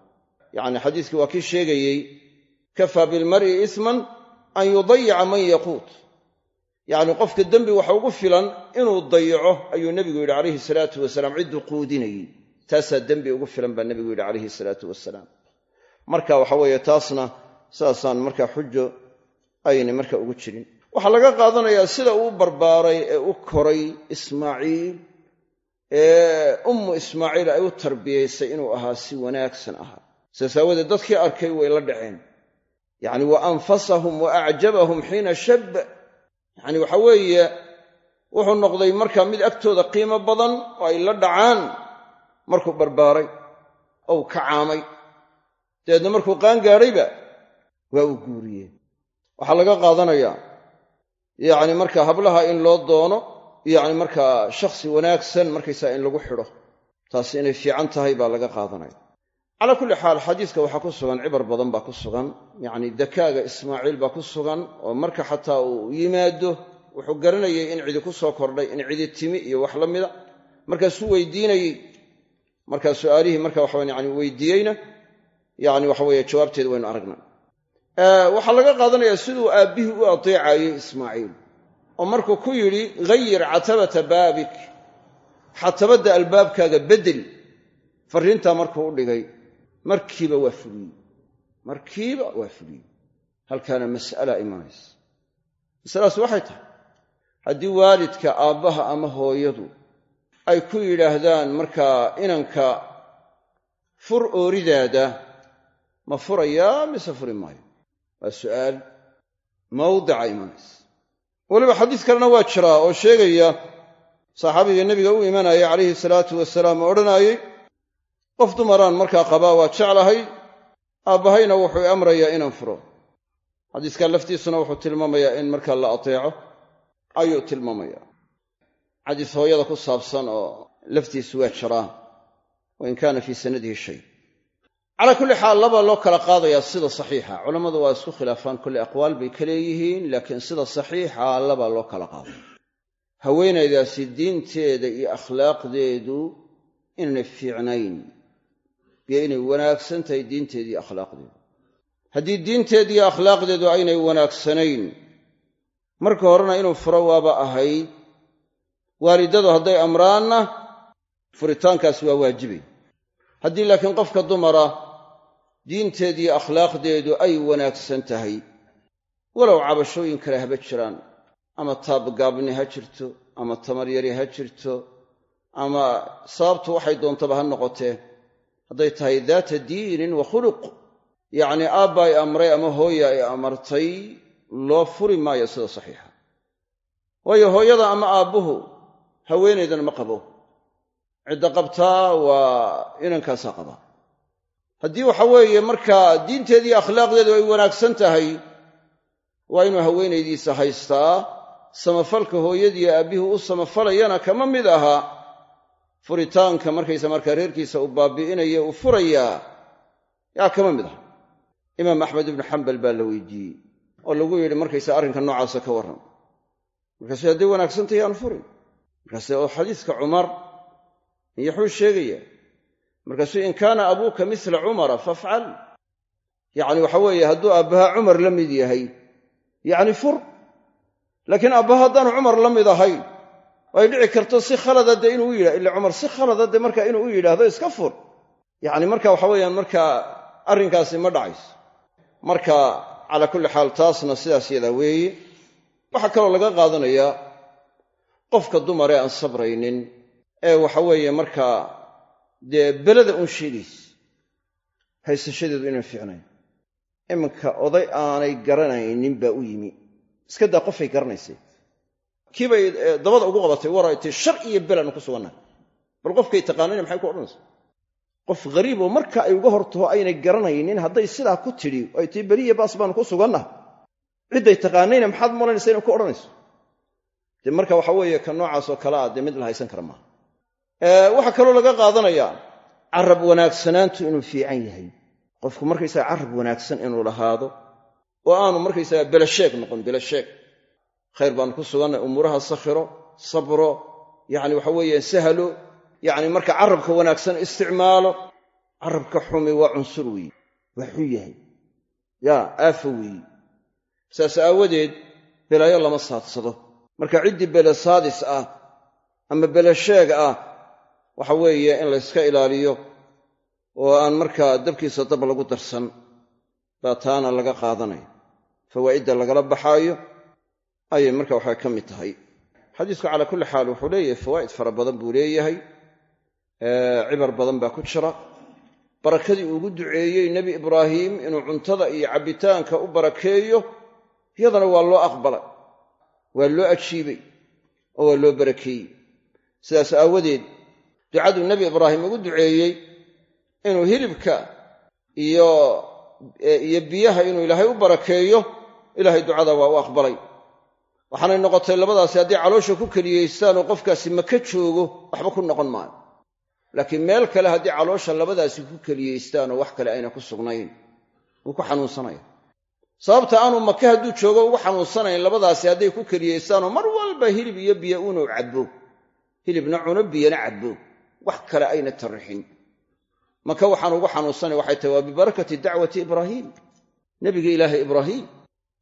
Yacni xadiiskii waa kii sheegayey kafaa bilmar'i isman an yudayica man yaquut. Yacni qofka dembi waxa ugu filan inuu dayico ayuu nebigu yidhi calayhi salaatu wasalaam cidduu quudinayey taasaa dembi ugu filan baa nebigu yidhi calayhi salaatu wasalaam. Marka waxa weeye taasna saasaan markaa xujo aynay marka ugu jirin. Waxaa laga qaadanayaa sida uu barbaaray ee u koray ismaaciil ee ummu ismaaciil ay u tarbiyaysay inuu ahaa si wanaagsan ahaa. Sidaas aawadeed dadkii arkay way la dhaceen yacni wa anfasahum wa acjabahum xiina shab. Yacni waxa weeye wuxuu noqday markaa mid agtooda qiimo badan oo ay la dhacaan markuu barbaaray ou kacaamay dabeedna markuu qaangaadhayba waa uu guuriyey waxaa laga qaadanayaa yacni marka hablaha in loo doono yacni markaa shakhsi wanaagsan markaysaa in lagu xidho. Taasi inay fiican tahay baa laga qaadanaya calaa kulli xaal xadiiska waxaa ku sugan cibar badan baa ku sugan. Yacni dakaaga ismaaciil baa ku sugan oo marka xataa uu yimaado wuxuu garanayay in cidi ku soo kordhay in cidi timi iyo wax la mida. Markaasuu weydiinayey. Markaa su'aalihii marka waxawan yani weydiiyeyna yani waxa weeye jawaabteeda waynu aragnaa waxaa laga qaadanayaa siduu aabbihii u ateecayey ismaaciil. Oo markuu ku yidhi ghayir catabata baabik xatabadda albaabkaaga beddel farriintaa markuu u dhigay markiiba waa fuliyey markiiba waa fuliyey halkaana mas'ala imanaysa. Masaladaas waxay tahay haddii waalidka aabbaha ama hooyadu ay ku yidhaahdaan markaa inanka fur ooridaada ma furayaa mise furi maayo? Waa su'aal mawdica imanaysa. Weliba xadiis kalena waa jiraa oo sheegaya saxaabiga nebiga u imanaya calayhi salaatu wasalaam oo odhanaayey qof dumaraan markaa qabaa waa jeclahay aabbahayna wuxuu amrayaa inaan furo. Xadiiskan laftiisuna wuxuu tilmaamayaa in markaa la ateeco ayuu tilmaamaya xadiis hooyada ku saabsan oo laftiisu waa jiraa wain kaana fii sanadihi shay. Calaa kulli xaal laba loo kala qaadayaa sida saxiixa. Culammadu waa isku khilaafaan kolle aqwaal bay ka leeyihiin laakiin sida saxiixa laba loo kala qaadaya haweenaydaasi diinteeda iyo akhlaaqdeedu inaynay fiicnayn iyo inay wanaagsan tahay diinteeda iyo akhlaaqdeedu. Haddii diinteeda iyo akhlaaqdeedu aynay wanaagsanayn marka horena inuu furo waaba ahayd waalidadu hadday amraanna furitaankaasi waa waajibay haddii laakiin qofka dumara diinteediiyo akhlaaqdeedu ay wanaagsan tahay walow cabashooyin kale haba jiraan ama taabgaabni ha jirto ama tamaryari ha jirto ama sababtu waxay doontaba ha noqotee hadday tahay daata diinin wa khuluq. Yacnii aabba ay amray ama hooya ay amartay loo furi maayo sida saxiixa. Waayo hooyada ama aabbuhu haweenaydan ma qabo. Cidda qabtaa waa inankaasaa qabaa haddii waxa weeye markaa diinteediiyo akhlaaqdeedu ay wanaagsan tahay waa inuu haweenaydiisa haystaa samafalka hooyadiiyo aabbihii u samafalayana kama mid aha furitaanka markaysa markaa reerkiisa uu baabi'inaya uu furayaa. Yaa kama mid aha. Imaam axmed ibnu xambal baa la weydiiyey oo lagu yidhi markaysa arrinka noocaasa ka warran. Markaase hadday wanaagsantahy aanu furin. Markaase oo xadiiska cumar iyoxuu sheegaya markaasuu in kaana abuuka misla cumara fafcal yacni waxa weeye hadduu aabbaha cumar la mid yahay yacni fur. Laakiin aabbaha haddaanu cumar la mid ahayn ay dhici karto si khalada dee inuu u yidhah illa cumar si khalada dee marka inuu yidhaahdo iska fur. Yacni marka waxa weeyaan markaa arrinkaasi ma dhacayso. Marka calaa kulli xaal taasna sidaas yadaa weeye waxaa kaloo laga qaadanayaa qofka dumaree aan sabraynin ee waxa weeye markaa dee beleda uun sheegaysa haysashadeedu inaan fiicnayn. Iminka oday aanay garanaynin baa u yimi. Iska daa qofay garanaysay kiibay dabada ugu qabatay war ay tii shar iyo belaanu ku sugannahay. Bal qofkay taqaanayna maxay ku odhanaysa? Qof ghariiboo marka ay uga hortaho aynay garanaynin hadday sidaa ku tidhi ay tii beriya baas baanu ku sugannaha cidday taqaanayna maxaad malanaysa inay ku odhanayso? Dee marka waxa weeye ka noocaasoo kale ah dee mid la haysan kara maaha waxaa kaloo laga qaadanayaa carab wanaagsanaantu inuu fiican yahay. Qofku markaysaga carab wanaagsan inuu lahaado oo aanu markaysaga belasheeg noqon belasheeg khayr baanu ku sugannay umuuraha sakhiro sabro yacni waxa weeye sahlo yacni marka carabka wanaagsan isticmaalo. Carabka xumi waa cunsur weeye waa yahay yaa aafa weeye. Saas aawadeed belaayo lama saadsado. Marka ciddii belesaadis ah ama belasheeg ah waxa weeye in layska ilaaliyo oo aan markaa dabkiisa dab lagu darsan baa taana laga qaadanaya fawaa'idda lagala baxaayo ayay marka waxaa ka mid tahay. Xadiisku calaa kulli xaal wuxuu leeyahay fawaa'id fara badan buu leeyahay. Cibar badan baa ku jira. Barakadii uugu duceeyey nebi ibraahim inuu cuntada iyo cabbitaanka u barakeeyo iyadana waa loo aqbalay waa loo ajiibay oo waa loo barakeeyey. Sidaas aawadeed ducaduu nebi ibraahim ugu duceeyey inuu hilibka iyo biyaha inuu ilaahay u barakeeyo ilaahay ducada waa u aqbalay waxaanay noqotay labadaasi haddii caloosha ku keliyaystaan oo qofkaasi maka joogo waxba ku noqon maayo. Laakiin meel kale haddii caloosha labadaasi ku keliyaystaan oo wax kale ayna ku sugnayn wuu ku xanuunsanaya. Sababta aanu maka hadduu joogo ugu xanuunsanayn labadaasi hadday ku keliyaystaanoo mar walba hilib iyo biyo unuu cabbo hilibna cuno biyana cabbo wax kale ayna tarrixin. Maka waxaan ugu xanuunsanay waxay tahay waa bibarakati dacwati ibraahiim nebiga ilaahay ibraahiim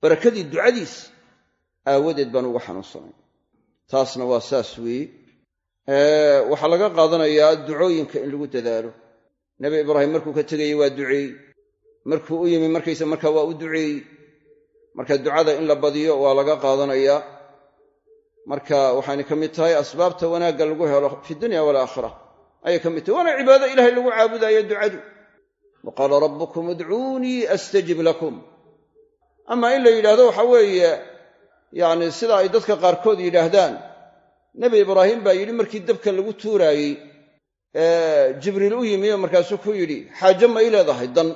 barakadii ducadiis aawadeed baan ugu xanuunsanay. Taasna waa saas weeye waxaa laga qaadanayaa ducooyinka in lagu dadaalo. Nebi ibraahim markuu ka tegayey waa duceey markuu u yimi markaysa markaa waa u duceeyey. Marka ducada in la badiyo waa laga qaadanayaa. Marka waxayna ka mid tahay asbaabta wanaagga lagu helo fi dunya walaakhira ayay ka mid tahay. Waana cibaado ilahay lagu caabudayo ducadu. Wa qaala rabbukum udcuunii astajib lakum. Ama in la yidhahdo waxa weeye yacni sida ay dadka qaarkood yidhaahdaan. Nebi ibraahim baa yidhi markii dabka lagu tuuraayey jibriil u yimi markaasuu ku yidhi xaaje ma ii leedahay dan.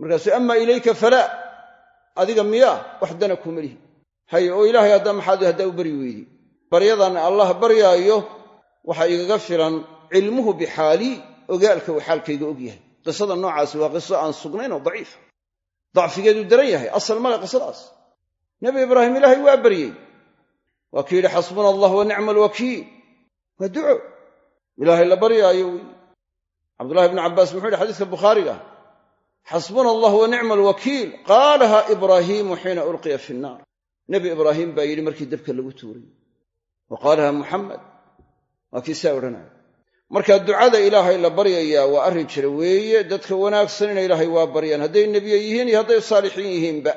Markaasuu ama ilayka falaa adiga miyaa? Wax dana kuma lihi. Hay oo ilaahay haddaa maxaad haddaa u baryi weydi. Baryadan allah baryaayo waxaa igaga filan cilmuhu bixaalii ogaalka uu xaalkayga og yahay. Qisada noocaasi waa qiso aan sugnayn oo daciifa dacfigeedu daran yahay asal male qisadaas nebi ibraahim ilaahay waa baryey. Waa kii yidhi xasbuna allah wa nicma alwakiil waa duco. Ilaahay la baryaayo wey cabdullahi bnu cabbaas muxuu yidhi xadiiska bukhaariga xasbuna allah wa nicma alwakiil qaalaha ibraahiimu xiina ulqiya fi nnaar. Nebi ibraahim baa yidhi markii dabka lagu tuuray. Wa qaalaha muxamed waa kii saa odhanaya marka ducada ilaahay la baryayaa waa arrin jira weeye. Dadka wanaagsanina ilaahay waa baryaan. Hadday nebiye yihiin iyo hadday saalixiin yihiinba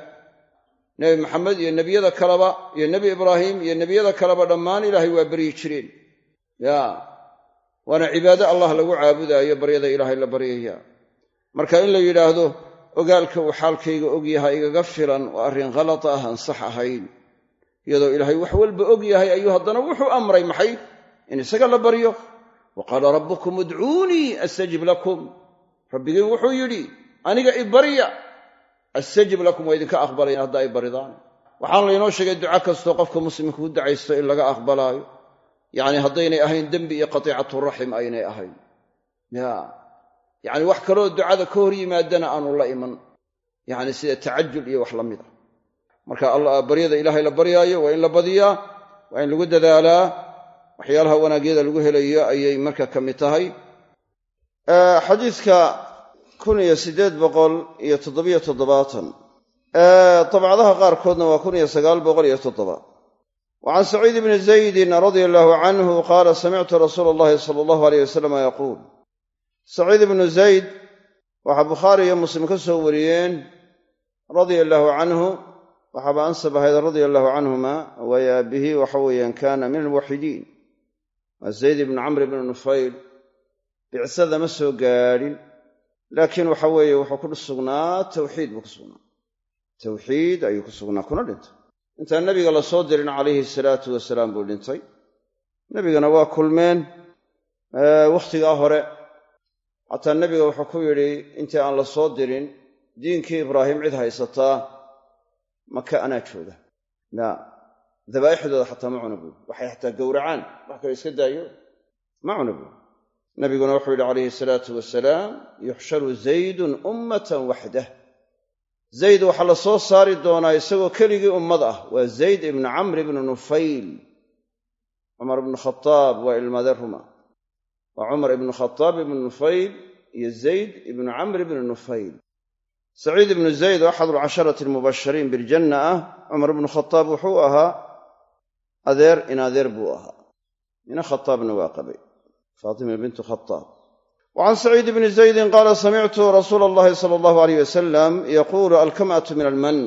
nebi maxamed iyo nebiyada kaleba iyo nebi ibraahim iyo nebiyada kaleba dhammaan ilaahay waa baryi jireen. Ya waana cibaado allah lagu caabudaayo baryada ilaahay la baryaya marka in la yidhaahdo ogaalka uu xaalkayga og yahay igaga filan waa arrin khalata ah aan sax ahayn. Iyadoo ilaahay wax walba og yahay ayuu haddana wuxuu amray maxay? In isaga la baryo? Wa qaala rabbukum udcuunii astajib lakum. Rabbigiin wuxuu yidhi aniga i barya astajib lakum waa idinka aqbalaya hadda ay baridaan. Waxaan laynoo sheegay duco kastoo qofka muslimka ku dacaysto in laga aqbalaayo. Yacni haddaynay ahayn dembi iyo qatiicatu raxim aynay ahayn. Ya. Yacni wax kaloo ducada ka hor yimaadana aanu la iman. Yacni sida tacajul iyo wax la mid a. Marka baryada ilaahay la baryaayo waa in la badiyaa waa in lagu dadaalaa. Waxyaalaha wanaagyada lagu helayo ayay marka ka mid tahay. Xadiidka kun iyo siddeed boqol iyo toddobiyo toddobaatan. Dabcadaha qaarkoodna waa kun iyo sagaal boqol iyo toddoba. Wa can saciid bni zaydin radia allahu canhu qaala samictu rasuula allahi sala allahu aleyh wasalama yaquul. Saciid ibnu zayd waxaa bukhaari iyo muslim ka soo wariyeen radia allaahu canhu waxaaba ansab ahayd radia allahu canhuma waayo aabihi waxa weeyaan kaana min alwaxidiin waa zayd ibnu camr ibnu nufayl bicsada ma soo gaadhin laakiin waxa weeye wuxuu ku sugnaa tawxiid buu ku sugnaa. Tawxiid ayuu ku sugnaa kuna dhintay. Intaan nebiga la soo dirin calayhi salaatu wasalaam buu dhintay. Nebigana waa kulmeen wakhtigaa hore. Xataa nebiga wuxuu ku yidhi intii aan la soo dirin diinkii ibraahim cid haysataa maka anaa jooga. Ya dabaa'ixdooda xataa ma cuna buuri waxay xataa gowracaan. Wax kale iska daayo ma cuna buuri nabiguna wuxuu yidhi calayhi salaatu wasalaam yuxsharu zaydun ummatan waxdah zayd waxaa la soo saari doonaa isagoo keligii ummad ah waa zayd ibnu camr ibnu nufayl cumar ibnu khataab waa ilmaade ruma waa cumar ibnu khataab ibnu nufayl iyo zayd ibnu camr ibnu nufayl. Saciid ibnu zayd oo axad alcasharati almubashariin biljanna ah cumar ibnu khataab wuxuu ahaa adeer in adeer buu ahaa. Ina khataabna waa qabay faatima bintu khataab wa can saciid bni zaydin qaala samictu rasuula allahi sala allahu aleyh wasalam yaquulu alkam'atu min alman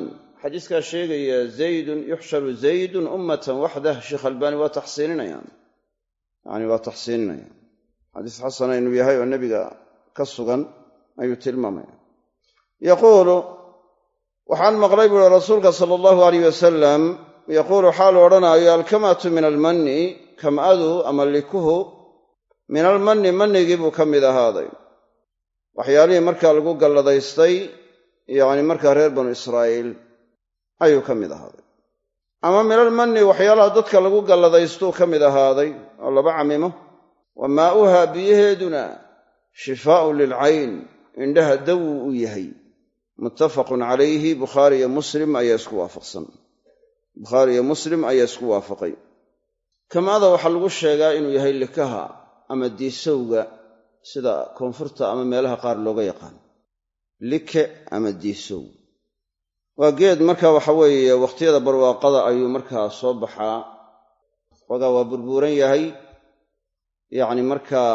xadiiskaa sheegaya zaydun yuxsharu zaydun ummatan waxdah sheekh albaani waa taxsiininayaan yani waa taxsiininayaan xadiis xasana inuu yahay oo nebiga ka sugan ayuu tilmaamaya. Yaquulu waxaan maqlay buuhi rasuulka sala allahu aleyh wasalam yaquulu xaalu odhanaayo alkamatu min almanni kam'adu ama likuhu min almanni mannigii buu ka mid ahaaday. Waxyaalihii markaa lagu galladaystay yacni markaa reer banu israa'iil ayuu ka mid ahaaday. Ama min almanni waxyaalaha dadka lagu galladaystuu ka mid ahaaday oo laba camimo wa maa'uhaa biyaheeduna shifaa'un lilcayn indhaha dawuu u yahay. Muttafaqun calayhi bukhaari iyo muslim ayaa isku waafaqsan. Bukhaari iyo muslim ayaa isku waafaqay. Kamaada waxaa lagu sheegaa inuu yahay likaha ama diisowga sida koonfurta ama meelaha qaar looga yaqaan. Like ama diisow. Waa geed marka waxa weeye wakhtiyada barwaaqada ayuu markaa soo baxaa. Wagaa waa burbuuran yahay. Yacni markaa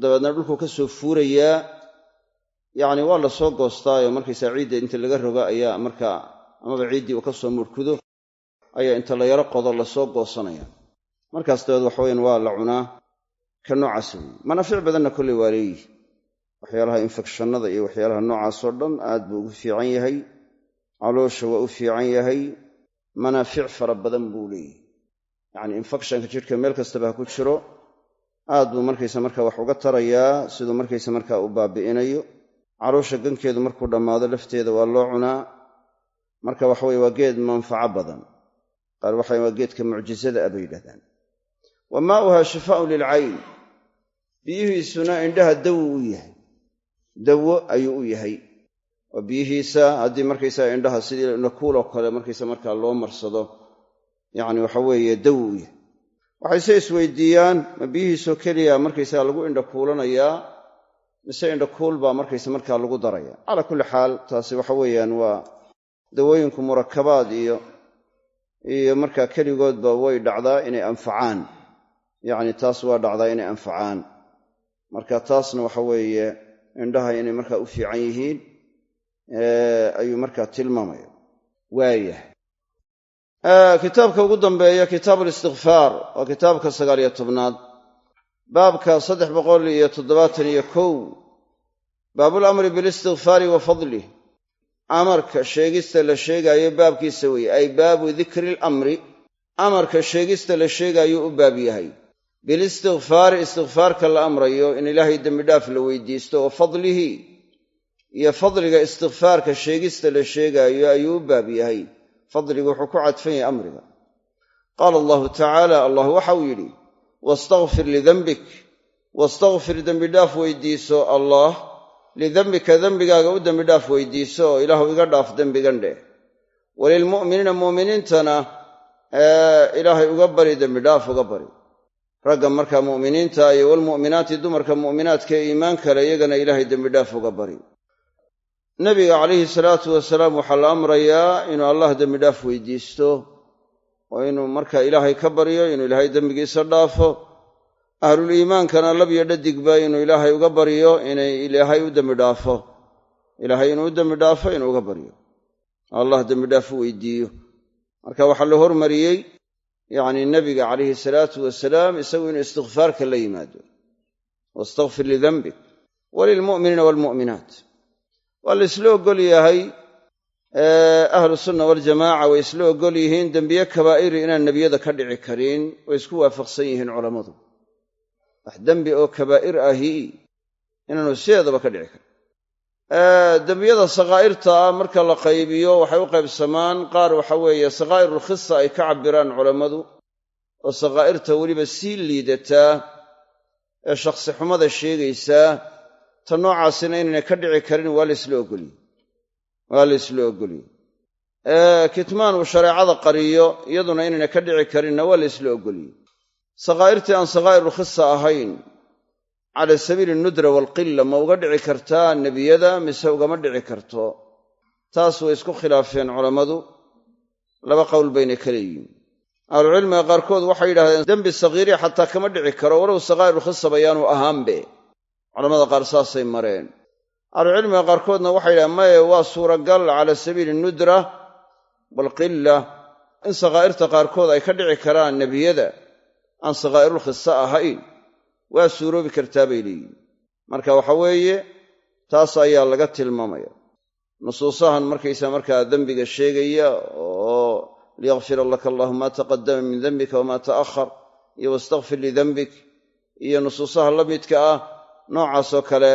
dabeedna dhulku ka soo fuurayaa yacni waa la soo goostaayo. Markaysaa ciidda inta laga roga ayaa markaa amaba ciiddii uu ka soo murhkudo ayaa inta la yaro qodo la soo goosanaya markaas dabeed waxaweyan waa la cunaa ka noocaas weeye. Manaafic badanna kolley waa leeyihi waxyaalaha infekshannada iyo waxyaalaha noocaasoo dhan aad buu ugu fiican yahay. Caloosha waa u fiican yahay. Manaafic fara badan buu leeyahy yacni infekshanka jidhka meel kastaba ha ku jiro aad buu markaysa marka wax uga tarayaa siduu markaysa markaa u baabi'inayo. Caloosha gankeedu markuu dhammaado lafteeda waa loo cunaa. Marka waxaweye waa geed manfaco badan. Qaar waxay waa geedka mucjizada ah bay yidhahdaan wa maa'uha shifaaun lilcayn biyihiisuna indhaha dawo u yahay. Dawo ayuu u yahay. Oo biyihiisa haddii markaysaga indhaha sidii nakuuloo kale markaysa markaa loo marsado yacni waxa weeye dawo u yahay. Waxayse isweydiiyaan ma biyihiisoo keliya markaysaga lagu indhakuulanayaa mise indhakuul baa markaysa markaa lagu daraya calaa kulli xaal taasi waxa weeyaan waa dawooyinku murakabaad iyo iyo markaa keligoodba way dhacdaa inay anfacaan yacni taas waa dhacdaa inay anfacaan. Marka taasna waxa weeye indhaha inay markaa u fiican yihiin ayuu markaa tilmaamaya waayah kitaabka ugu dambeeya kitaabu listikfaar waa kitaabka sagaaliyo tobnaad. Baabka saddex boqol iyo toddobaatan iyo kow. Baabulamri bilistikfaari wa fadlih amarka sheegista la sheegaayo baabkiisa weeye ay baabu dikri lamri amarka sheegista la sheegaayuu u baab yahay bilistikfaari istikfaarka la amrayo in ilaahay dembidhaaf la weydiisto oo fadlihi. Iyo fadliga istikfaarka sheegista la sheegaayo ayuu u baab yahay. Fadligu wuxuu ku cadfan yahay amriga. Qaala allahu tacaala allah waxau yidhi wastakfir lidembik wastakfir dembidhaaf weydiiso allaah lidembika dembigaaga u dembidhaaf weydiiso oo ilaahu iga dhaaf dembigan dheh. Walilmu'miniina mu'miniintana ilaahay uga bari dembidhaaf uga bari ragga markaa mu'miniinta iyo walmu'minaati dumarka mu'minaadka ee iimaan kale iyagana ilaahay dembidhaaf uga bari. Nabiga calayhi salaatu wasalaam waxaa la amrayaa inuu allah dembidhaaf weydiisto oo inuu markaa ilaahay ka baryo inuu ilaahay dembigiisa dhaafo. Ahluliimaankana labyo dhadigba inuu ilaahay uga baryo inay ilaahay u dembidhaafo ilaahay inuu u dembidhaafo inuu uga baryo allah dembidhaaf u weydiiyo. Marka waxaa la hormariyey yacni nebiga calayhi salaatu wasalaam isagu inuu istikfaarka la yimaado. Wastakfir lidembik walilmu'miniina waalmu'minaat waa la isla oggol yahay ahlu sunna waljamaaca way isla oggol yihiin dembiye kabaa'iri inaan nebiyada ka dhici karin way isku waafaqsan yihiin culammadu. Wax dembi oo kabaa'ir ahi inaanu sideedaba ka dhici karin dembiyada sakaa'irta ah marka la qaybiyo waxay u qaybsamaan qaar waxa weeye sakaa'irulkhisa ay ka cabbiraan culammadu oo sakaa'irta weliba sii liidataa ee shakhsi xumada sheegaysaa ta noocaasina inaynay ka dhici karin waa la isla ogoliyey waa la isla ogoliyey kitmaan uu shareecada qariyo iyaduna inaynay ka dhici karinna waa la isla ogoliyey sakaa'irtii aan sakaa'irulkhisa ahayn cala sabiili nudra waalqilla ma uga dhici kartaa nebiyada mise ugama dhici karto? Taas way isku khilaafeen culammadu. Laba qowl baynay ka leeyihiin ahlucilmiga qaarkood waxay yidhahdeen dembi sakiiri xataa kama dhici karo walow sakaa'irulkhisa bayaanu ahaanbe. Culamada qaar saasay mareen. Ahlucilmiga qaarkoodna waxay yidhahdeen maye waa suuragal cala sabiili nudra waalqilla in sakaa'irta qaarkood ay ka dhici karaan nebiyada aan sakaa'irulkhisa ahayn waa suuroobi kartaa bay leeyihiin marka waxa weeye taas ayaa laga tilmaamaya nusuusahan markaysa markaa dembiga sheegaya oo liyakfira laka allahu maa taqadama min dembika wamaa ta'ahar iyo wastakfir lidembik iyo nusuusaha la midka ah noocaasoo kale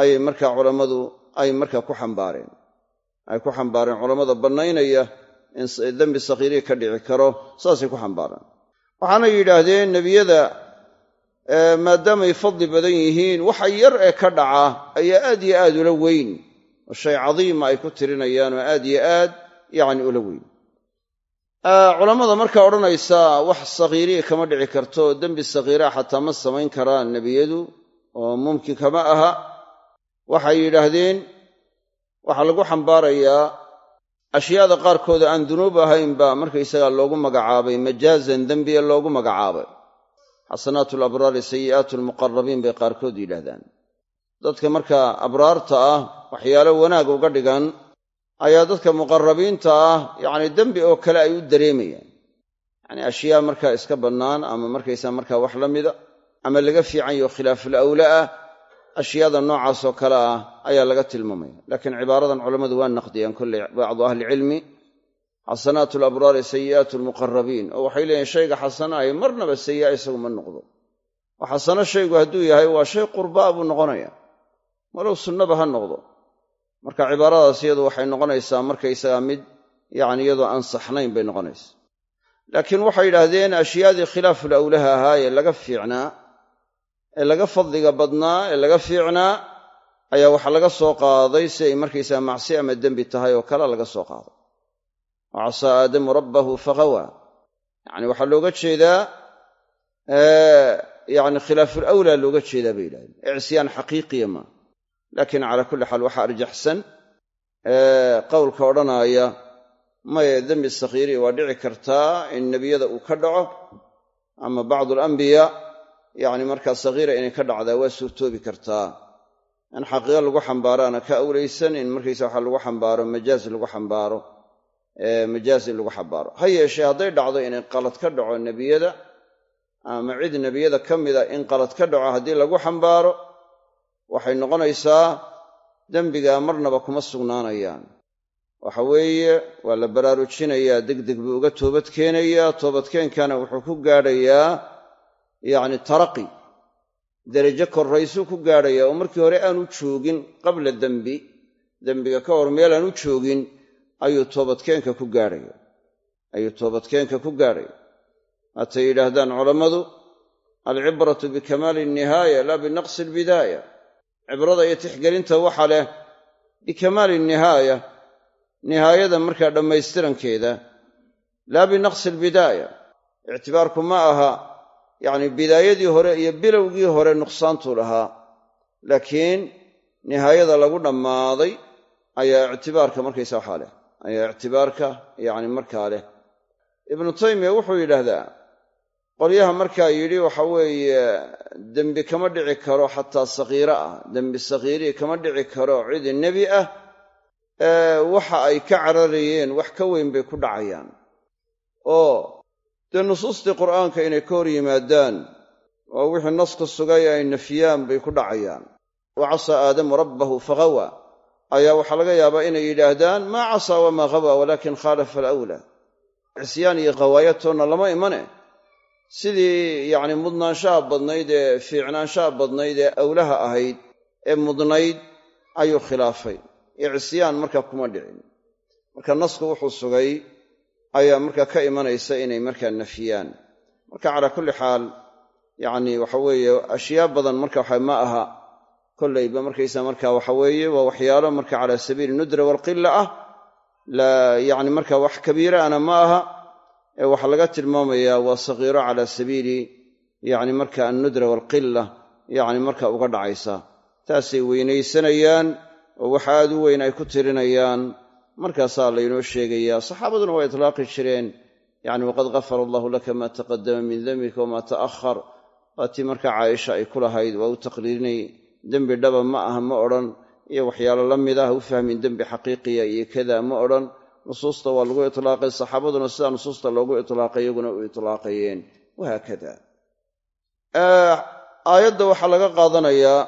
ayay markaa culammadu ay markaa ku xambaareen. Ay ku xambaareen culammada bannaynaya in dembi sakhiiriya ka dhici karo saasay ku xambaareen. Waxaana yidhaahdeen nebiyada maadaamay fadli badan yihiin waxa yar ee ka dhaca ayaa aad iyo aad ula weyn. Oo shay cadiima ay ku tirinayaan oo aad yo aad yacni ula weyn. Culammada markaa odhanaysa wax sakhiiriya kama dhici karto dembi sakhiira xataa ma samayn karaan nebiyadu oo mumkin kama aha. Waxay yidhaahdeen waxaa lagu xambaarayaa ashyaada qaarkooda aan dunuub ahayn baa markaysagaa loogu magacaabay majaazan dembiye loogu magacaabay xasanaatu alabraari sayi'aatu almuqarabiin bay qaarkood yidhaahdaan. Dadka markaa abraarta ah waxyaalo wanaag uga dhigan ayaa dadka muqarabiinta ah yacni dembi oo kale ay u dareemayaan. Yacni ashyaa markaa iska bannaan ama markaysaa markaa wax la mida ama laga fiican khilaaful awla ah ashyaada noocaasoo kale ah ayaa laga tilmaamaya. Laakiin cibaaradan culammadu waa naqdiyaan kolley bacdu ahlicilmi xasanaatu alabraari sayi'aatu almuqarabiin oo waxay leeyihiin shayga xasana ahi marnaba sayi'a isagu ma noqdo. Oo xasano shaygu hadduu yahay waa shay qurbaa buu noqonaya walow sunnaba ha noqdo. Marka cibaaradaas iyadu waxay noqonaysaa markaysagaa mid yacni iyadoo aan saxnayn bay noqonaysaa. Laakiin waxay yidhaahdeen ashyaadii khilaaful awlaha ahaa ee laga fiicnaa ee laga fadliga badnaa ee laga fiicnaa ayaa waxaa laga soo qaaday si ay markaysaa macsi ama dembi tahay oo kale laga soo qaaday wa casaa aadamu rabbahu faqawaa yacni waxaa looga jeedaa yacni khilaaful awlaa looga jeedaa bay yidhahdeen. Icyaan xaqiiqiya maa laakiin calaa kulli xaal waxaa arjaxsan qowlka odhanaaya maye dembi sakhiiri waa dhici kartaa in nebiyada uu ka dhaco ama bacdu alambiyaa yacni markaa sakhiira inay ka dhacdaa waa suurtoobi kartaa. In xaqiiqo lagu xambaaraana ka awlaysan in markaysa waxa lagu xambaaro majaaz lagu xambaaro majaaz in lagu xambaaro ha yeeshee hadday dhacdo inay qalad ka dhaco nebiyada ama cid nebiyada ka mida in qalad ka dhaco haddii lagu xambaaro waxay noqonaysaa dembigaa marnaba kuma sugnaanayaan. Waxa weeye waa la baraarujinayaa degdeg buu uga toobad keenayaa toobadkeenkana wuxuu ku gaadhayaa yacni taraqi. Derajo korraysuu ku gaadhayaa oo markii hore aanu joogin qabla dembi dembiga ka hor meel aanu joogin ayuu toobadkeenka ku gaadhaya ayuu toobadkeenka ku gaadhaya haatay yidhaahdaan culammadu alcibratu bikamaali alnihaaya laa binaqsi albidaaya. Cibrada iyo tixgelinta waxa leh bikamaali nihaaya nihaayada markaa dhammaystirankeeda laa binaqsi albidaaya. Ictibaarku ma aha yacni bidaayadii hore iyo bilowgii hore nuqsaantuu lahaa. Laakiin nihaayada lagu dhammaaday ayaa ictibaarka markaysa waxaa leh ayaa ictibaarka yacni markaa leh. Ibnu taymiya wuxuu yidhaahdaa qolyaha markaa yidhi waxa weeye dembi kama dhici karo xataa sakhiiro ah. Dembi sakhiirii kama dhici karo cidi nebi ah. Waxa ay ka cararayeen wax ka weyn bay ku dhacayaan. Oo dee nusuustii qur'aanka inay ka hor yimaadaan oo wixii nasku sugay ay nafiyaan bay ku dhacayaan. Wa casaa aadamu rabbahu faqawa ayaa waxaa laga yaabaa inay yidhaahdaan maa casaa wamaa qawa walaakin khaalafa alawlaa. Cisyaan iyo qawaayatoonna lama imane. Sidii yacni mudnaanshaha badnayd ee fiicnaanshaha badnayd ee awlaha ahayd ee mudnayd ayuu khilaafay. Iyo cisyaan markaa kuma dhicin. Marka nasku wuxuu sugay ayaa markaa ka imanaysa inay markaa nafiyaan. Marka calaa kulli xaal yacni waxa weeye ashyaa badan marka waxa ma aha kollayba markaysa marka waxa weeye waa waxyaalo marka calaa sabiili nudra waalqila ah. Yacni marka wax kabiira ana ma aha. Ee waxaa laga tilmaamayaa waa sakiiro calaa sabiili yacni marka annudra waalqila yacni marka uga dhacaysa. Taasay weynaysanayaan oo waxa aad u weyn ay ku tirinayaan. Markaasaa laynoo sheegayaa. Saxaabaduna waa itlaaqi jireen. Yacni waqad gafara allahu laka maa taqadama min dembika wamaa ta'ahar waatii marka caaisha ay ku lahayd waa u taqriirinay dembi dhaba ma aha ma odhan. Iyo waxyaalo la mid ah u fahmin dembi xaqiiqiya iyo kada ma odhan. Nusuusta waa lagu itlaaqay saxaabaduna sidaa nusuusta loogu itlaaqay iyaguna u itlaaqayeen. Wahaakada aayadda waxaa laga qaadanayaa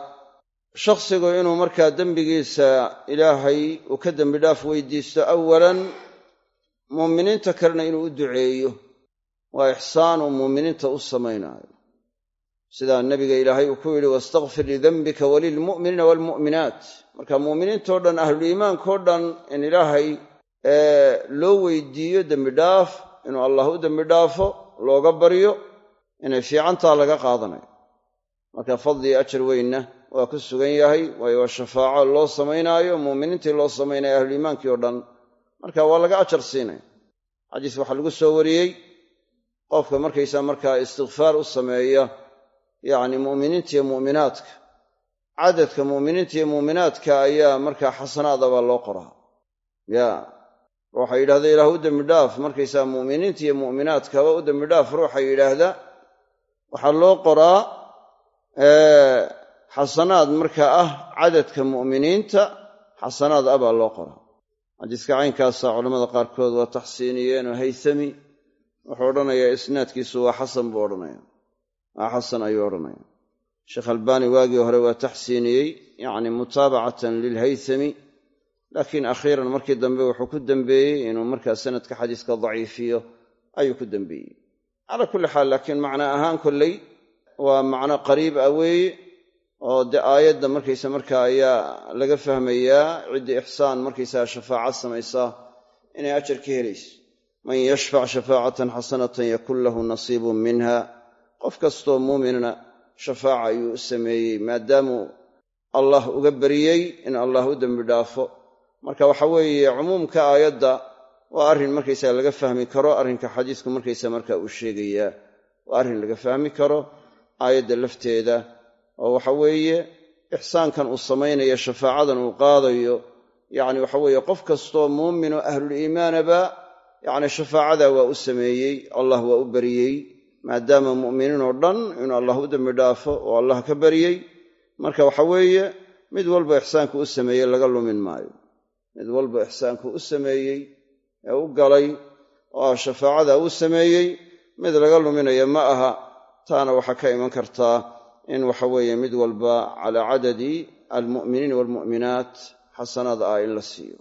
shakhsigu inuu markaa dembigiisa ilaahay uu ka dembi dhaaf weydiisto awalan muuminiinta kalena inuu u duceeyo. Waa ixsaan uu muuminiinta u samaynaayo sidaa nebiga ilaahay uu ku yidhi wastakfir lidembika walilmu'miniina waalmu'minaat marka muuminiintao dhan ahluliimaankao dhan in ilaahay loo weydiiyo dembi dhaaf inuu allah u dembi dhaafo looga baryo inay fiicantaa laga qaadanayo. Marka fadli ajar weynna waa ku sugan yahay waayo waa shafaaco loo samaynaayo muuminiintii loo samaynaya ahluliimaankii oo dhan. Marka waa laga ajar siinaya xadiis waxaa lagu soo wariyey qofka markaysaa markaa istikfaar u sameeya yacni mu'miniinta iyo mu'minaadka. Cadadka mu'miniinta iyo mu'minaadka ayaa markaa xasanaada baa loo qoraa. Ya waxay yidhahda ilaah u dembi dhaaf markaysaa mu'miniinta iyo mu'minaadkaba u dembi dhaaf ruuxa yidhaahda waxaa loo qoraa xasanaad markaa ah cadadka mu'miniinta xasanaad ah baa loo qoraa. Xadiiska caynkaasa culamada qaarkood waa taxsiiniyeenoo haythami wuxuu odhanayaa isnaadkiisu waa xasan buu odhanaya waa xasan ayuu odhanaya sheekh albaani waagii hore waa taxsiiniyey yacni mutaabacatan lilhaythami laakiin akhiiran markii dambe wuxuu ku dembeeyey inuu markaa sanadka xadiiska daciifiyo ayuu ku dembeeyey calaa kulli xaal laakiin macna ahaan kolley waa macno qariib ah weeye oo dee aayadda markaysa markaa ayaa laga fahmayaa ciddii ixsaan markaysaga shafaacad samaysaa inay ajar ka helayso man yashfac shafaacatan xasanatan yakun lahu nasiibun minha qof kastoo muuminna shafaaca ayuu u sameeyey maadaamuu allah uga bariyey in allah u dembi dhaafo. Marka waxa weeye cumuumka aayadda waa arrin markaysaga laga fahmi karo arrinka xadiisku markaysa marka uu sheegayaa waa arrin laga fahmi karo aayadda lafteeda. Oo waxa weeye ixsaankan uu samaynayo shafaacadan uu qaadayo. Yacni waxa weeye qof kastoo muuminoo ahluliimaanaba yacni shafaacadaa waa u sameeyey allah waa u bariyey maadaama mu'miniin oo dhan inuu allah u dembi dhaafo oo allah ka bariyey marka waxa weeye mid walba ixsaanku u sameeyey laga lumin maayo. Mid walba ixsaanku u sameeyey ee u galay oo shafaacada u sameeyey mid laga luminaya ma aha taana waxaa ka iman kartaa in waxa weeye mid walba calaa cadadi almu'miniin waalmu'minaat xasanaad ah in la siiyo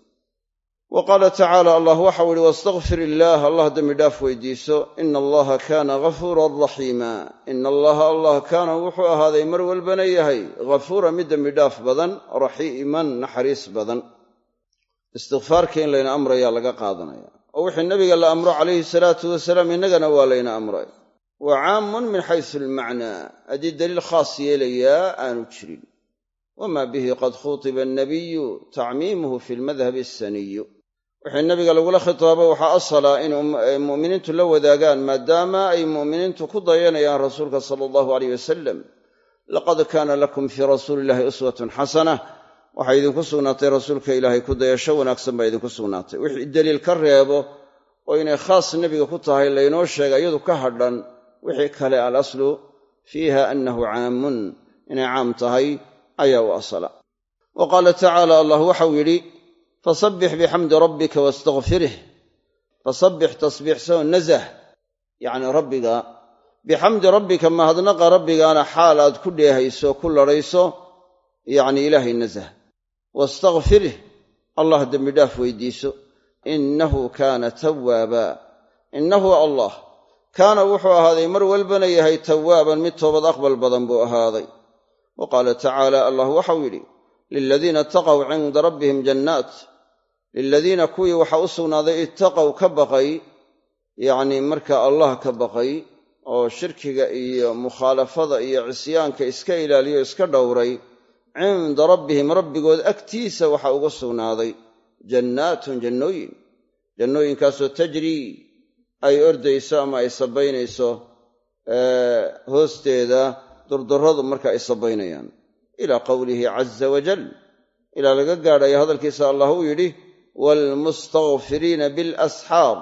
wa qaala tacaala allah waxau ihi wastakfir illaah allah dembi dhaaf weydiiso ina allaha kaana ghafuuran raxiima ina allaha allah kaana wuxuu ahaaday mar walbana yahay ghafuura mid dembi dhaaf badan raxiiman naxariis badan. Istikfaarka in layna amrayaa laga qaadanaya. Oo wixii nabiga la amro calayhi salaatu wasalaam innagana waa layna amray. Wa caamun min xaysu almacnaa. Haddii daliil khaas yeelayaa aanu jirin. Wamaa bihi qad khutiba annabiyu tacmiimuhu fi lmadhabi asaniyu wixii nabiga lagula khitaabo waxaa asala in mu'miniintu la wadaagaan maadaama ay mu'miniintu ku dayanayaan rasuulka sala allahu aleyh wasalam laqad kaana lakum fii rasuuli illahi uswatun xasana. Waxaa idinku sugnaatay rasuulka ilaahay ku dayasho wanaagsan baa idinku sugnaatay. Wixii deliil ka reebo oo inay khaas nebiga ku tahay laynoo sheega iyadu ka hadhan wixii kale alaslu fiiha annahu caamun. Inay caam tahay ayaa u asala. Wa qaala tacaala allah waxau yidhi fasabbix bixamdi rabbika wastakfirih fasabbix tasbiixsoo nazah yacni rabbiga bixamdi rabbika mahadnaqa rabbigaana xaal aad ku dheehayso ku ladhayso yacni ilaahay nazah wastakfirih allah dembidhaaf weydiiso innahu kaana tawaaba innahu allah kaana wuxuu ahaaday mar walbana yahay tawaaban mid toobad aqbal badan buu ahaaday wa qaala tacaala allah waxau yidhi liladiina ittaqow cinda rabbihim jannaat liladiina kuwii waxaa u sugnaaday ittaqow ka baqay yacnii marka allah ka baqay oo shirkiga iyo mukhaalafada iyo cisyaanka iska ilaaliyo iska dhowray cinda rabbihim rabbigood agtiisa waxaa uga sugnaaday jannaatun jannooyin jannooyinkaasoo tajrii ay ordayso ama ay sabaynayso hoosteeda durdurradu marka ay sabaynayaan ilaa qowlihi caza wajal ilaa laga gaadhayo hadalkiisa allah uu yidhi waalmustakfiriina bilasxaar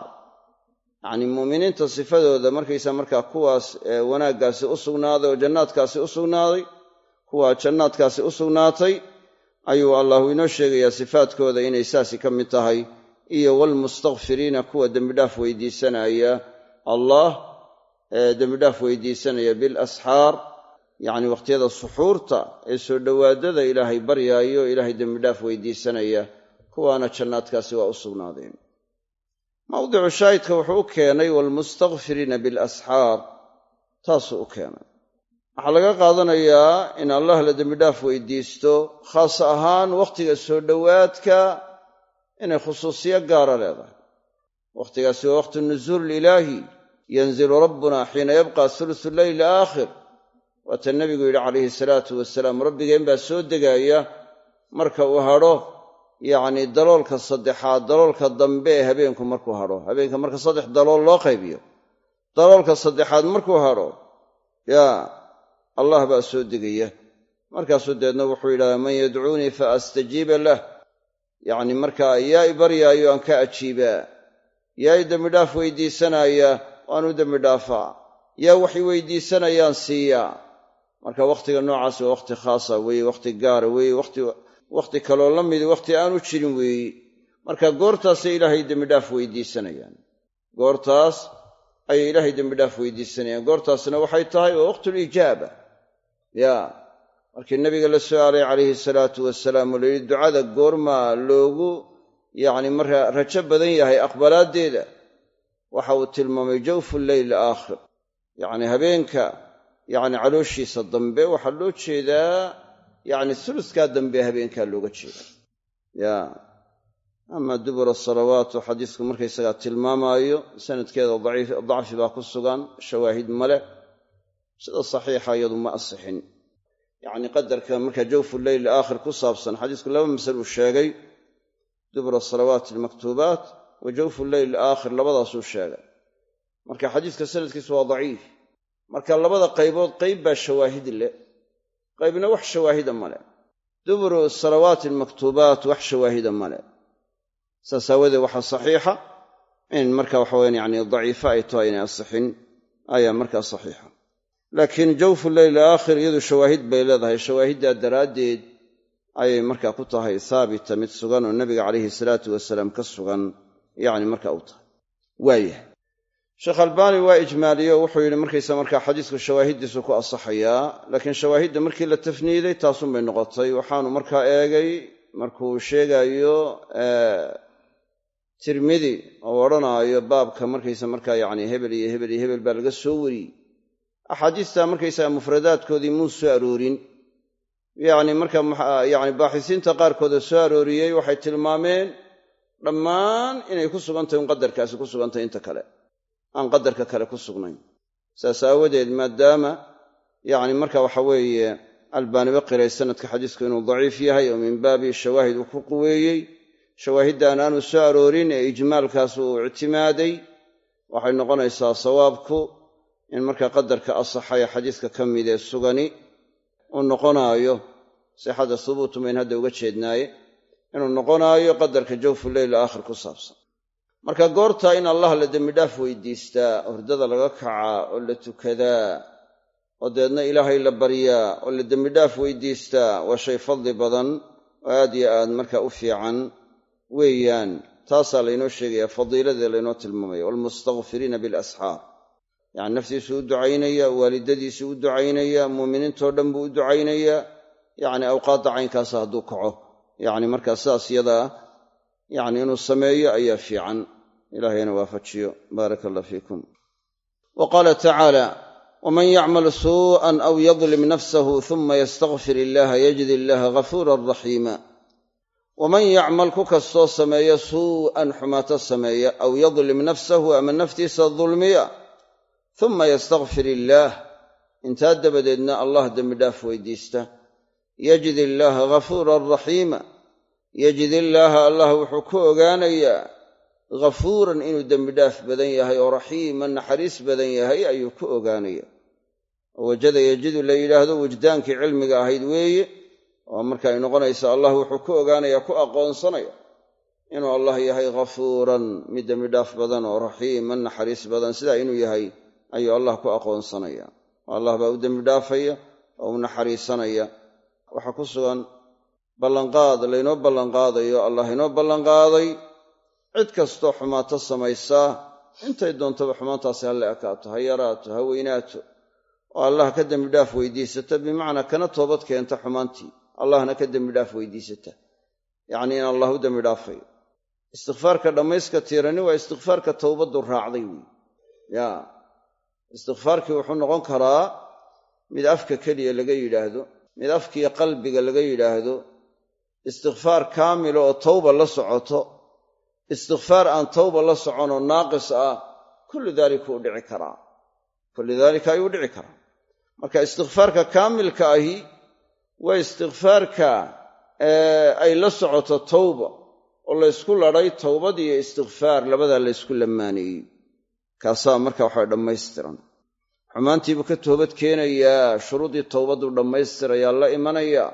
yacnii muuminiinta sifadooda markaysa markaa kuwaas wanaaggaasi u sugnaaday oo jannaadkaasi u sugnaaday kuwaa jannaadkaasi u sugnaatay ayuu allahu inoo sheegayaa sifaadkooda inay saasi ka mid tahay. Iyo waalmustakfiriina kuwa dembidhaaf weydiisanaya allah dembidhaaf weydiisanaya bilasxaar. Yacni wakhtiyada suxuurta ee soo dhowaadada ilaahay baryaayo ilaahay dembidhaaf weydiisanaya kuwaana jannaadkaasi waa u sugnaadeen. Mawdicu shaahidka wuxuu u keenay waalmustakfiriina bilasxaar taasuu u keenay. Waxaa laga qaadanayaa in allah la dembidhaaf weydiisto khaas ahaan wakhtiga soo dhowaadka inay khusuusiyo gaara leedahay. Wakhtigaasi waa wakhti nuzuul ilaahi yanzilu rabbuna xiina yabqa sulusu leyli aakhir. Waata nebigu yidhi calayhi salaatu wasalaam rabbigeen baa soo degaaya marka uu hadho yacni daloolka saddexaad daloolka dambe ee habeenku markuu hadho habeenka marka saddex dalool loo qaybiyo. Daloolka saddexaad markuu hadho yaa allah baa soo degaya. Markaasuu deedna wuxuu yidhahdaa man yadcuunii fa astajiiba lah. Yacni markaa yaa i baryaayo aan ka ajiibaa yaa i dembidhaaf weydiisanaya waan u dembidhaafaa yaa wax weydiisanayaan siiyaa. Marka wakhtiga noocaas waa wakhti khaasa weeye wakhti gaara weeye wakhti kaloo la midi wakhti aanu jirin weeye marka goortaasay ilaahay dembidhaaf weydiisanayaan. Goortaas ayay ilaahay dembidhaaf weydiisanayaan. Goortaasna waxay tahay waa waqtulijaaba ya markii nabiga la su'aalay calayhi salaatu wasalaam oo layidhi ducada goormaa loogu yacni markaa rajo badan yahay aqbalaaddeeda. Waxa uu tilmaamay jawfu leyl aakhir. Yacni habeenka yacni calooshiisa dambe waxaa loo jeedaa yacni suluskaa dambe habeenkaa looga jeeda ya. Ama dubura salawaatu xadiisku markaysagaa tilmaamaayo sanadkeeda dacfi baa ku sugan shawaahid male sida saxiixa iyadu ma asixin. Yacni qadarka markaa jawfu leyl aakhir ku saabsan xadiisku laba masal uu sheegay. Dubura salawaat almaktuubaat wa jawfu leyl aakhir labadaasuu sheegay. Marka xadiiska sanadkiisu waa daciif. Marka labada qaybood qayb baa shawaahid leh qaybna wax shawaahida male duburu salawaati almaktuubaat wax shawaahida male saas aawadeed waxaa saxiixa in marka waxaweyan yani daciifo ay tahay inay asixin ayaa markaa saxiixa. Laakiin jawfu leyl aakhir iyadu shawaahid bay leedahay. Shawaahiddaa daraaddeed ayay markaa ku tahay haabita mid sugan oo nebiga calayhi salaatu wasalaam ka sugan yacni marka u tahay. Waayah sheekh albaani waa ijmaaliyo wuxuu yidhi markaysa markaa xadiisku shawaahiddiisu ku asaxayaa laakiin shawaahidda markii la tafniiday taasunbay noqotay. Waxaanu markaa eegay markuu sheegayo tirmidi oo odhanaayo baabka markaysa markaa yacni hebel iyo hebel iyo hebel baa laga soo wariyey. Axaadiista markaysaga mufradaadkoodii muu soo aroorin? Yacni marka yani baaxisiinta qaarkood oo soo arooriyey waxay tilmaameen dhammaan inay ku sugantahy un qadarkaasi ku sugantahy inta kale aan qadarka kale ku sugnayn. Saas aawadeed maadaama yacni marka waxa weeye albaaniba qiray sanadka xadiisku inuu daciif yahay oo min baabi shawaahid uu ku quweeyey shawaahiddan aanu soo aroorin ee ijmaalkaas uu ictimaaday waxay noqonaysaa sawaabku in marka qadarka asaxaya xadiiska ka mid ee sugani uu noqonaayo sixada hubuutu mayn hadda uga jeednaaye inuu noqonaayo qadarka jawfu leyl aakhir ku saabsan marka goortaa in allah la dembidhaaf weydiistaa hurdada laga kacaa oo la tukadaa oo deedna ilaahay la baryaa oo la dembidhaaf weydiistaa waa shay fadli badan oo aad yo aad marka u fiican weeyaan. Taasaa laynoo sheegaya fadiiladee laynoo tilmaamaya waalmustakfiriina bilasxaar. Yacni naftiisuu u ducaynaya waalidadiisuu u ducaynaya muuminiintoo dhan buu u ducaynayaa yacni awqaadda caynkaasa hadduu kaco. Yacni markaa sidaas yadaa yacni inuu sameeyo ayaa fiican. Ilaahayna waafajiyo. Baaraka allah fiikum. Wa qaala tacaala waman yacmal suu'an aw yadlim nafsahu uma yastakfir illaha yajid illaha ghafuuran raxiima waman yacmal ku kastoo sameeya suu'an xumaato sameeya aw yadlim nafsahu ama naftiisa dulmiya uma yastakfir illaah intaa dabadeedna allah dembidhaaf weydiista. Yajid illaaha ghafuuran raxiima yajid illaaha allah wuxuu ku ogaanayaa ghafuuran inuu dembidhaaf badan yahay oo raxiiman naxariis badan yahay ayuu ku ogaanaya. Wajada yajidu la yidhaahdo wujdaankii cilmiga ahayd weeye oo marka ay noqonaysa allah wuxuu ku ogaanaya ku aqoonsanaya inuu allah yahay ghafuuran mid dembidhaaf badan oo raxiiman naxariis badan sidaa inuu yahay ayuu allah ku aqoonsanaya. Allah baa u dembidhaafaya oo u naxariisanaya. Waxaa ku sugan ballanqaad laynoo ballanqaadayo allah inoo ballanqaaday cid kastoo xumaato samaysaa intay doontaba xumaantaasi ha ekaato ha yaraato ha weynaato oo allah ka dembidhaaf weydiisata bimacnaa kana toobad keenta xumaantii allahna ka dembidhaaf weydiisata. Yacnii in allah u dembidhaafayo istikfaarka dhammayska tiirani waa istikfaarka towbaddu raacday weyi ya istikfaarkii wuxuu noqon karaa mid afka keliya laga yidhaahdo mid afkiiyo qalbiga laga yidhaahdo istikfaar kaamila oo tawba la socoto istikfaar aan tawba la soconoo naaqis ah kullu daalika uu dhici karaa. Kullu daalika ayuu dhici karaa. Marka istikfaarka kaamilka ahi waa istikfaarka ay la socoto tawba oo laysku ladhay towbad iyo istikfaar labadaa laysku lamaaneeyey kaasaa marka waxaa dhammaystiran. Xumaantiibuu ka toobad keenayaa shuruuddii towbadduu dhammaystirayaa la imanaya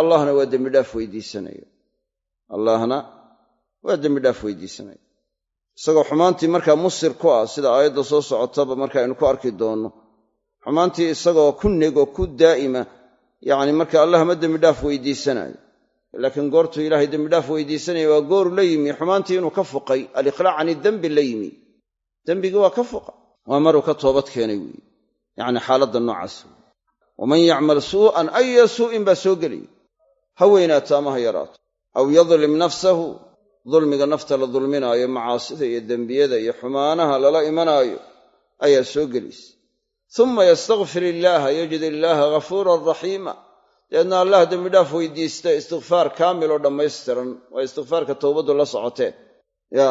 allahna waa dembidhaaf weydiisanaya allahna waa dembidhaaf weydiisanaya isagoo xumaantii markaa musir ku ah sida aayadda soo socotaba marka aynu ku arki doonno. Xumaantii isagoo ku nego ku daa'ima yacni marka allah ma dembidhaaf weydiisanayo. Laakiin goortuu ilaahay dembidhaaf weydiisanaya waa gooru la yimi. Xumaantii inuu ka fuqay aliqlaac can idembi la yimi. Dembigii waa ka fuqa. Waa maruu ka toobad keenay weeye yacni xaaladda noocaas. wey waman yacmal suu'an aya suu'in baa soo gelaya ha weynaato ama ha yaraato aw yadlim nafsahu dulmiga nafta la dulminaayo macaasida iyo dembiyada iyo xumaanaha lala imanaayo ayaa soo gelaysa uma yastakfir illaaha yajid illaaha ghafuuran raxiima dabeedna allah dembidhaaf weydiista istikfaar kaamil oo dhammaystiran waa istikfaarka towbaddu la socotee ya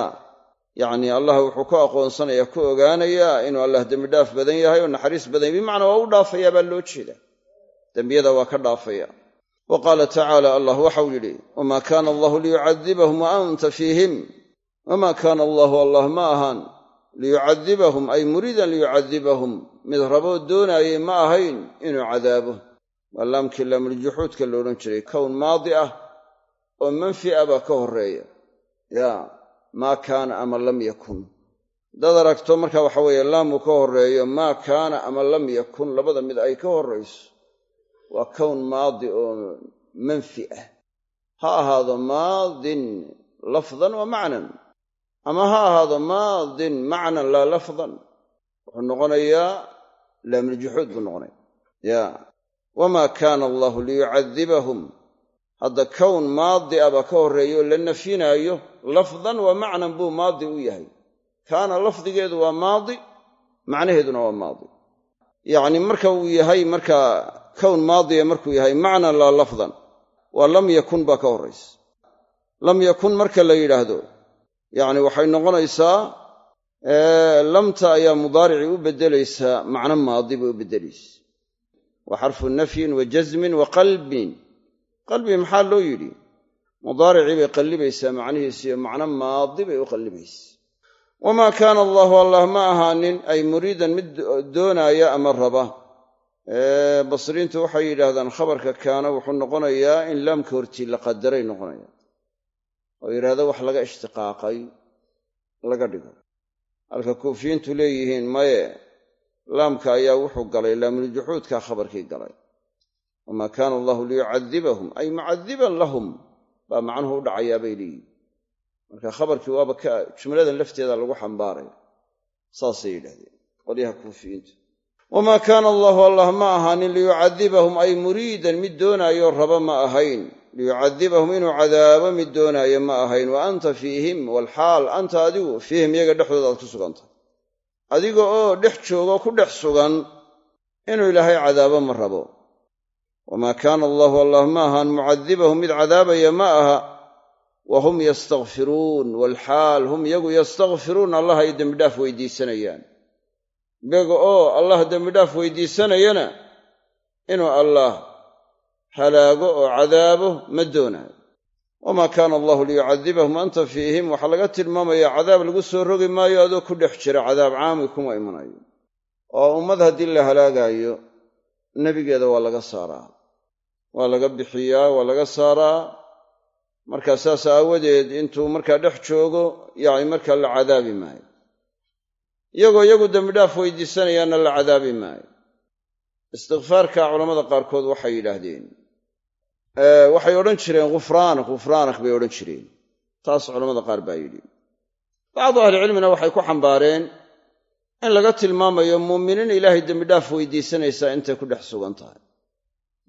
yacnii allah wuxuu ku aqoonsanayaa ku ogaanayaa inuu allah dembidhaaf badan yahay oo naxariis badan yahy bimacnaa waa u dhaafayaa baa loo jeeda dembiyada waa ka dhaafaya. Wa qaala tacaala allah waxau yidhi wamaa kaana allahu liyucadibahum wa anta fiihim? Wamaa kaana allahu allah ma ahaan liyucadibahum ay muriidan liyucadibahum mid raboo doonaayay ma ahayn inuu cadaabo. Waa laamkii laamuljuxuudka la odhan jiray kown maadi ah oo manfi a baa ka horreeya. Yaa maa kaana ama lam yakun. Haddaad aragto marka waxa weeye laamuu ka horreeyo maa kaana ama lam yakun labada mid ay ka horrayso waa kown maadi oo manfi ah. Ha ahaado maadin lafdan wa macnan ama ha ahaado maadin macnan laa lafdan wuxuu noqonayaa laamuljuxuud buu noqonaya. Ya wamaa kaana allahu liyucadibahum hadda kown maadi baa ka horreeya oo la nafyinaayo lafdan wa macnan buu maadi u yahay. Kaana lafdigeedu waa maadi macnaheeduna waa maadi. Yacni marka uu yahay markaa kown maadiya markuu yahay macnan laa lafdan. Waa lam yakun baa ka horraysa lam yakun marka la yidhaahdo yacni waxay noqonaysaa lamta ayaa mudaarici u beddelaysaa macno maadi bay u beddelaysa. Wa xarfu nafyin wa jasmin wa qalbin qalbi maxaa loo yidhi? Mudaaricii bay qallibaysaa macnihiisiiyo macno maadi bay u qallibaysa wamaa kaana allaahu allah ma ahaanin ay muriidan mid doonaaya ama raba. Basriintu waxay yidhaahdaan khabarka kaana wuxuu noqonayaa in laamka hortii la qadaray noqonaya. Oo yidhahdo wax laga ishtiqaaqay laga dhigo. Halka kuufiyiintu leeyihiin maye laamka ayaa wuxuu galay laamuljuxuudka khabarkii galay wamaa kaana allahu liyucadibahum ay mucadiban lahum baa macnuhu u dhacayaa bay leeyihiin marka khabarkii waaba ka jumladan lafteeda lagu xambaaray. Saasay yidhahdeen qolyaha kuufiyiintu wamaa kaana allahu allah ma ahaanin liyucadibahum ay muriidan mid doonaayo raba ma ahayn. Liyucadibahum inuu cadaabo mid doonaayo ma ahayn. Wa anta fiihim walxaal anta adigu fiihim iyaga dhexdooda aad ku sugantahay. Adiga oo dhex joogo ku dhex sugan inuu ilaahay cadaabo ma rabo wamaa kaana allahu allah ma ahaan mucadibahum mid cadaabaya ma aha wa hum yastakfiruun walxaal hum iyagu yastakfiruun allah ay dembidhaaf weydiisanayaan iyaga oo allah dembidhaaf weydiisanayana inuu allah halaago oo cadaabo ma doonaayo wamaa kaana allahu liyucadibahum anta fiihim waxaa laga tilmaamayaa cadaab lagu soo rogi maayo adoo ku dhex jira cadaab caami kuma imanayo oo ummad haddii la halaagaayo nebigeeda waa laga saaraa waa laga bixiyaa waa laga saaraa. Markaa saas aawadeed intuu markaa dhex joogo yacni markaa la cadaabi maayo. Iyagoo iyagu dembidhaaf weydiisanayaanna la cadaabi maayo. Istikfaarka culammada qaarkood waxay yidhaahdeen. Waxay odhan jireen ghufraanak ghufraanak bay odhan jireen. Taas culamada qaar baa yidhi. Bacdu ahlicilmina waxay ku xambaareen in laga tilmaamayo muuminiin ilaahay dembidhaaf weydiisanaysaa intay ku dhex sugan tahay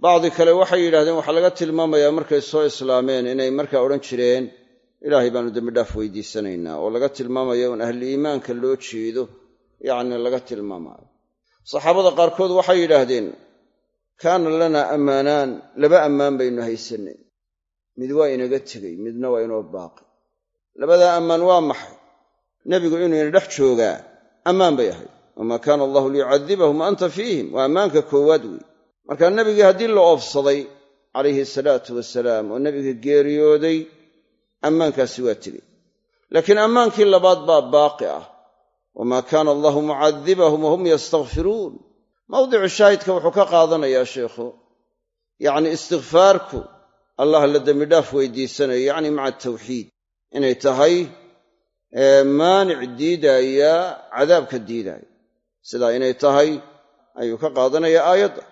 bacdi kale waxay yidhahdeen waxaa laga tilmaamayaa markay soo islaameen inay markaa odhan jireen ilaahay baanu dembidhaaf weydiisanaynaa oo laga tilmaamayo in ahli iimaanka loo jeedo yacni laga tilmaamaayo. Saxaabada qaarkood waxay yidhaahdeen kaana lanaa ammaanaan laba ammaan baynu haysanay mid waa inaga tegey midna waa inoo baaqi labadaa ammaan waa maxay? Nebigu inuu ina dhex joogaa ammaan bay ahayd. Wamaa kaana allahu liyucadibahum anta fiihim. Waa ammaanka koowaad wey marka nebigii haddii la oofsaday calayhi salaatu wasalaam oo nebiga geeriyooday ammaankaasi waa tegey laakiin ammaankii labaad baa baaqi ah. Wamaa kaana allahu mucadibahum wahum yastakfiruun mawdicu shaahidka wuxuu ka qaadanayaa sheikhu. Yacni istikfaarku allah la dembidhaaf weydiisanayo yacni maca tawxiid. Inay tahay maanic diidaaya cadaabka diidaaya sidaa inay tahay ayuu ka qaadanayaa aayadda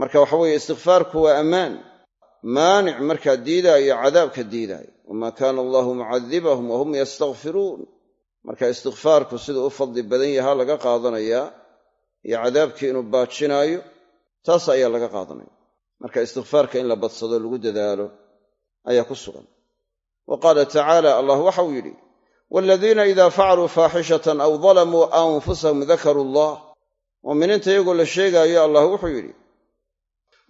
marka waxa weeye istikfaarku waa ammaan. Maanic markaa diidaayo cadaabka diidaaya. Wamaa kaana allahu mucadibahum wahum yastakfiruun marka istikfaarku siduu u fadli badan yahaa laga qaadanayaa iyo cadaabkii inuu baajinaayo taas ayaa laga qaadanaya. Marka istikfaarka in la badsado lagu dadaalo ayaa ku sugan. Wa qaala tacaala allah waxau yidhi waaladiina idaa facaluu faaxishatan aw dalamuu anfusahum dakaruu allah muuminiinta iyagoo la sheegaayo allah wuxuu yidhi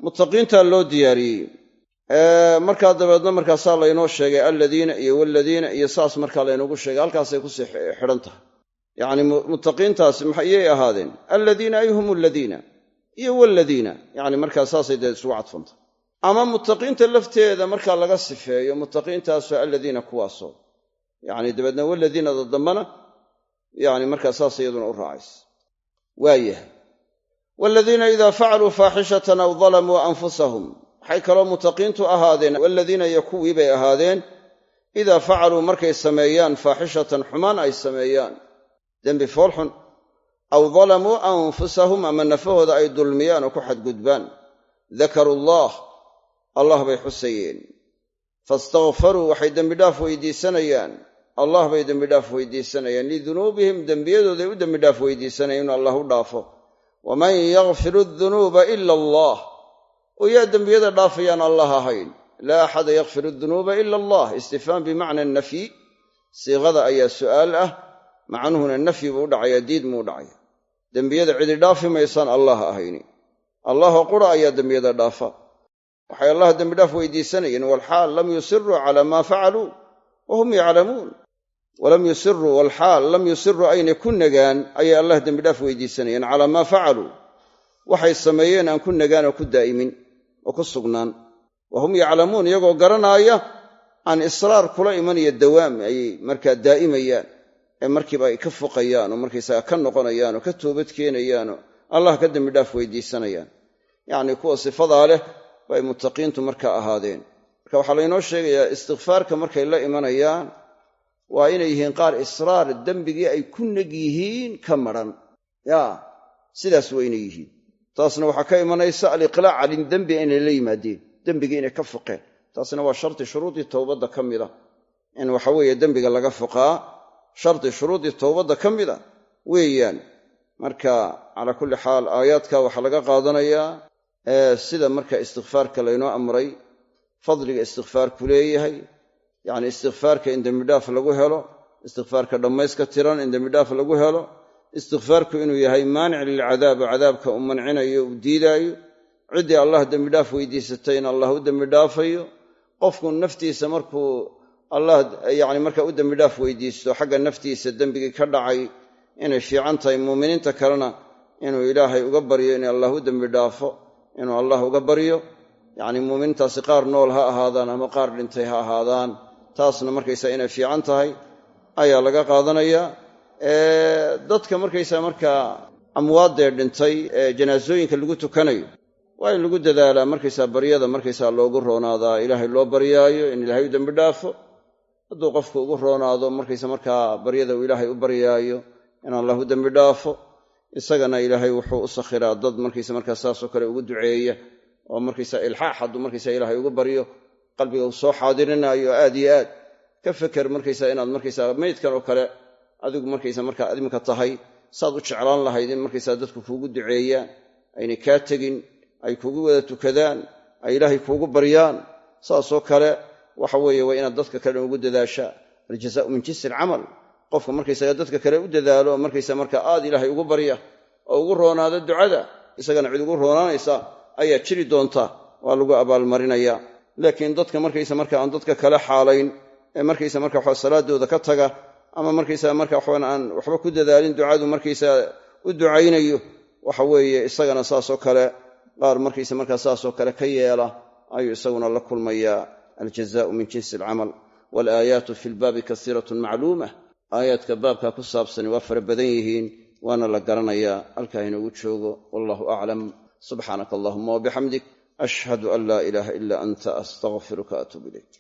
muttaqiintaa loo diyaariyey. Markaa dabeedna markaasaa laynoo sheegay aladiina iyo waladiina iyo saas markaa laynoogu sheegay halkaasay ku sii xidhan tahay. Yacni muttaqiintaasi maxayay ahaadeen? Aladiina ay hum aladiina iyo waladiina yacni markaa saasay dee isugu cadfantay. Ama muttaqiinta lafteeda markaa laga sifeeyo muttaqiintaasoo aladiina kuwaasoo? Yacni dabeedna waladiinada dambana yacni markaa saas iyaduna u raacaysa. Waayahay waladiina idaa facaluu faaxishatan aw dalamuu anfusahum waxay kaloo muttaqiintu ahaadeen. waladiina iyo kuwii bay ahaadeen. idaa facaluu markay sameeyaan faaxishatan xumaan ay sameeyaan. Dembi foolxun. aw dalamuu anfusahum ama nafahooda ay dulmiyaan oo ku xadgudbaan. dakaruu allah allah bay xusayeen. faistakfaruu waxay dembidhaaf weydiisanayaan. allah bay dembidhaaf weydiisanayaan. lidunuubihim dembiyadooday u dembidhaaf weydiisanayaan inu allah u dhaafo waman yakfiru dunuuba ila allah oo yaa dembiyada dhaafayaan allah ahayn. Laa axada yakfiru dunuuba ila allah. Istifhaam bimacna nafyi siiqada ayaa su'aal ah. Macnuhuna nafyi buu u dhacaya diid muu dhacaya. Dembiyada cidi dhaafi maysaan allah ahayni. Allahoo qura ayaa dembiyada dhaafa. Waxay allah dembidhaaf weydiisanayeen walxaal lam yusiruu cala maa facaluu wahum yaclamuun walam yusiruu walxaal lam yusiruu aynay ku nagaan ayay allah dembidhaaf weydiisanayeen calaa maa facaluu. Waxay sameeyeen aan ku nagaan oo ku daa'imin oo ku sugnaan. Wahum yaclamuun iyagoo garanaaya aan israar kula imanayo dawaam ayay markaa daa'imayaan ee markiiba ay ka fuqayaan oo ka noqonayaan oo ka toobad keenayaan oo allah ka dembidhaaf weydiisanayaan. Yacnii kuwa sifadaa leh bay muttaqiintu markaa ahaadeen. Marka waxaa laynoo sheegayaa istikfaarka markay la imanayaan waa inay yihiin qaar israar dembigii ay ku neg yihiin ka madran ya sidaas waa inay yihiin. Taasna waxaa ka imanaysa aliqlaac calin dembi inay la yimaadeen. Dembigii inay ka fuqeen. Taasna waa sharti shuruudii towbadda ka mida. In waxaweeye dembiga laga fuqaa shardi shuruudii towbadda ka mida weeyaan. Marka calaa kulli xaal aayaadka waxaa laga qaadanayaa sida marka istikfaarka laynoo amray fadliga istikfaarku leeyahay yacni istikfaarka in dembidhaaf lagu helo istikfaarka dhammayska tiran in dembidhaaf lagu helo istikfaarku inuu yahay maanic lilcadaab cadaabka uu mancinayo uu diidaayo. Ciddii allah dembidhaaf weydiisatay in allah u dembidhaafayo qofku naftiisa markuu allah yacni marka u dembidhaaf weydiisto xagga naftiisa dembigii ka dhacay inay fiican tahay muuminiinta kalena inuu ilaahay uga baryo in allah u dembidhaafo inuu allah uga baryo. Yacni muuminiintaasi qaar nool ha ahaadaan ama qaar dhintay ha ahaadaan taasna markaysaa inay fiican tahay ayaa laga qaadanayaa dadka markaysaa markaa amwaaddee dhintay ee janaasooyinka lagu tukanayo waa in lagu dadaalaa markaysaa baryada markaysaa loogu roonaadaa. Ilaahay loo baryaayo in ilaahay u dembi dhaafo. Hadduu qofku ugu roonaado markaysa markaa baryada uu ilaahay u baryaayo in allah u dembi dhaafo isagana ilaahay wuxuu u sakhiraa dad markaysa markaa saasoo kale ugu duceeya oo markaysa ilxaax hadduu markaysa ilaahay ugu baryo qalbiga uu soo xaadirinaayo aad iyo aad. Ka feker markaysa inaad markaysa meydkan oo kale adigu markaysa markaa adminka tahay saad u jeclaan lahayd in markaysaa dadku kuugu duceeyaan aynay kaa tegin ay kuugu wada tukadaan ay ilaahay kuugu baryaan. Saasoo kale waxa weeye waa inaad dadka kale ugu dadaashaa. Aljazaau min jinsi alcamal qofka markaysaga dadka kale u dadaalo markaysa markaa aad ilaahay ugu barya oo ugu roonaada ducada isagana cid ugu roonaanaysa ayaa jiri doonta. Waa lagu abaalmarinaya laakiin dadka markaysa marka aan dadka kale xaalayn ee markaysa marka waxa salaadooda ka taga ama markaysa marka waxaan aan waxba ku dadaalin ducadu markaysa u ducaynayo waxa weeye isagana saasoo kale qaar markaysa markaa saasoo kale ka yeela ayuu isaguna la kulmayaa. Aljazaau min jinsi alcamal. Walaayaatu fi lbaabi kasiiratun macluuma. Aayaadka baabkaa ku saabsani waa fara badan yihiin waana la garanayaa halkaa inoogu joogo. Wallahu aclam subxaanaka allahuma wabixamdik ashhadu an laa ilaaha ila anta astaqfiruka atuub ilayk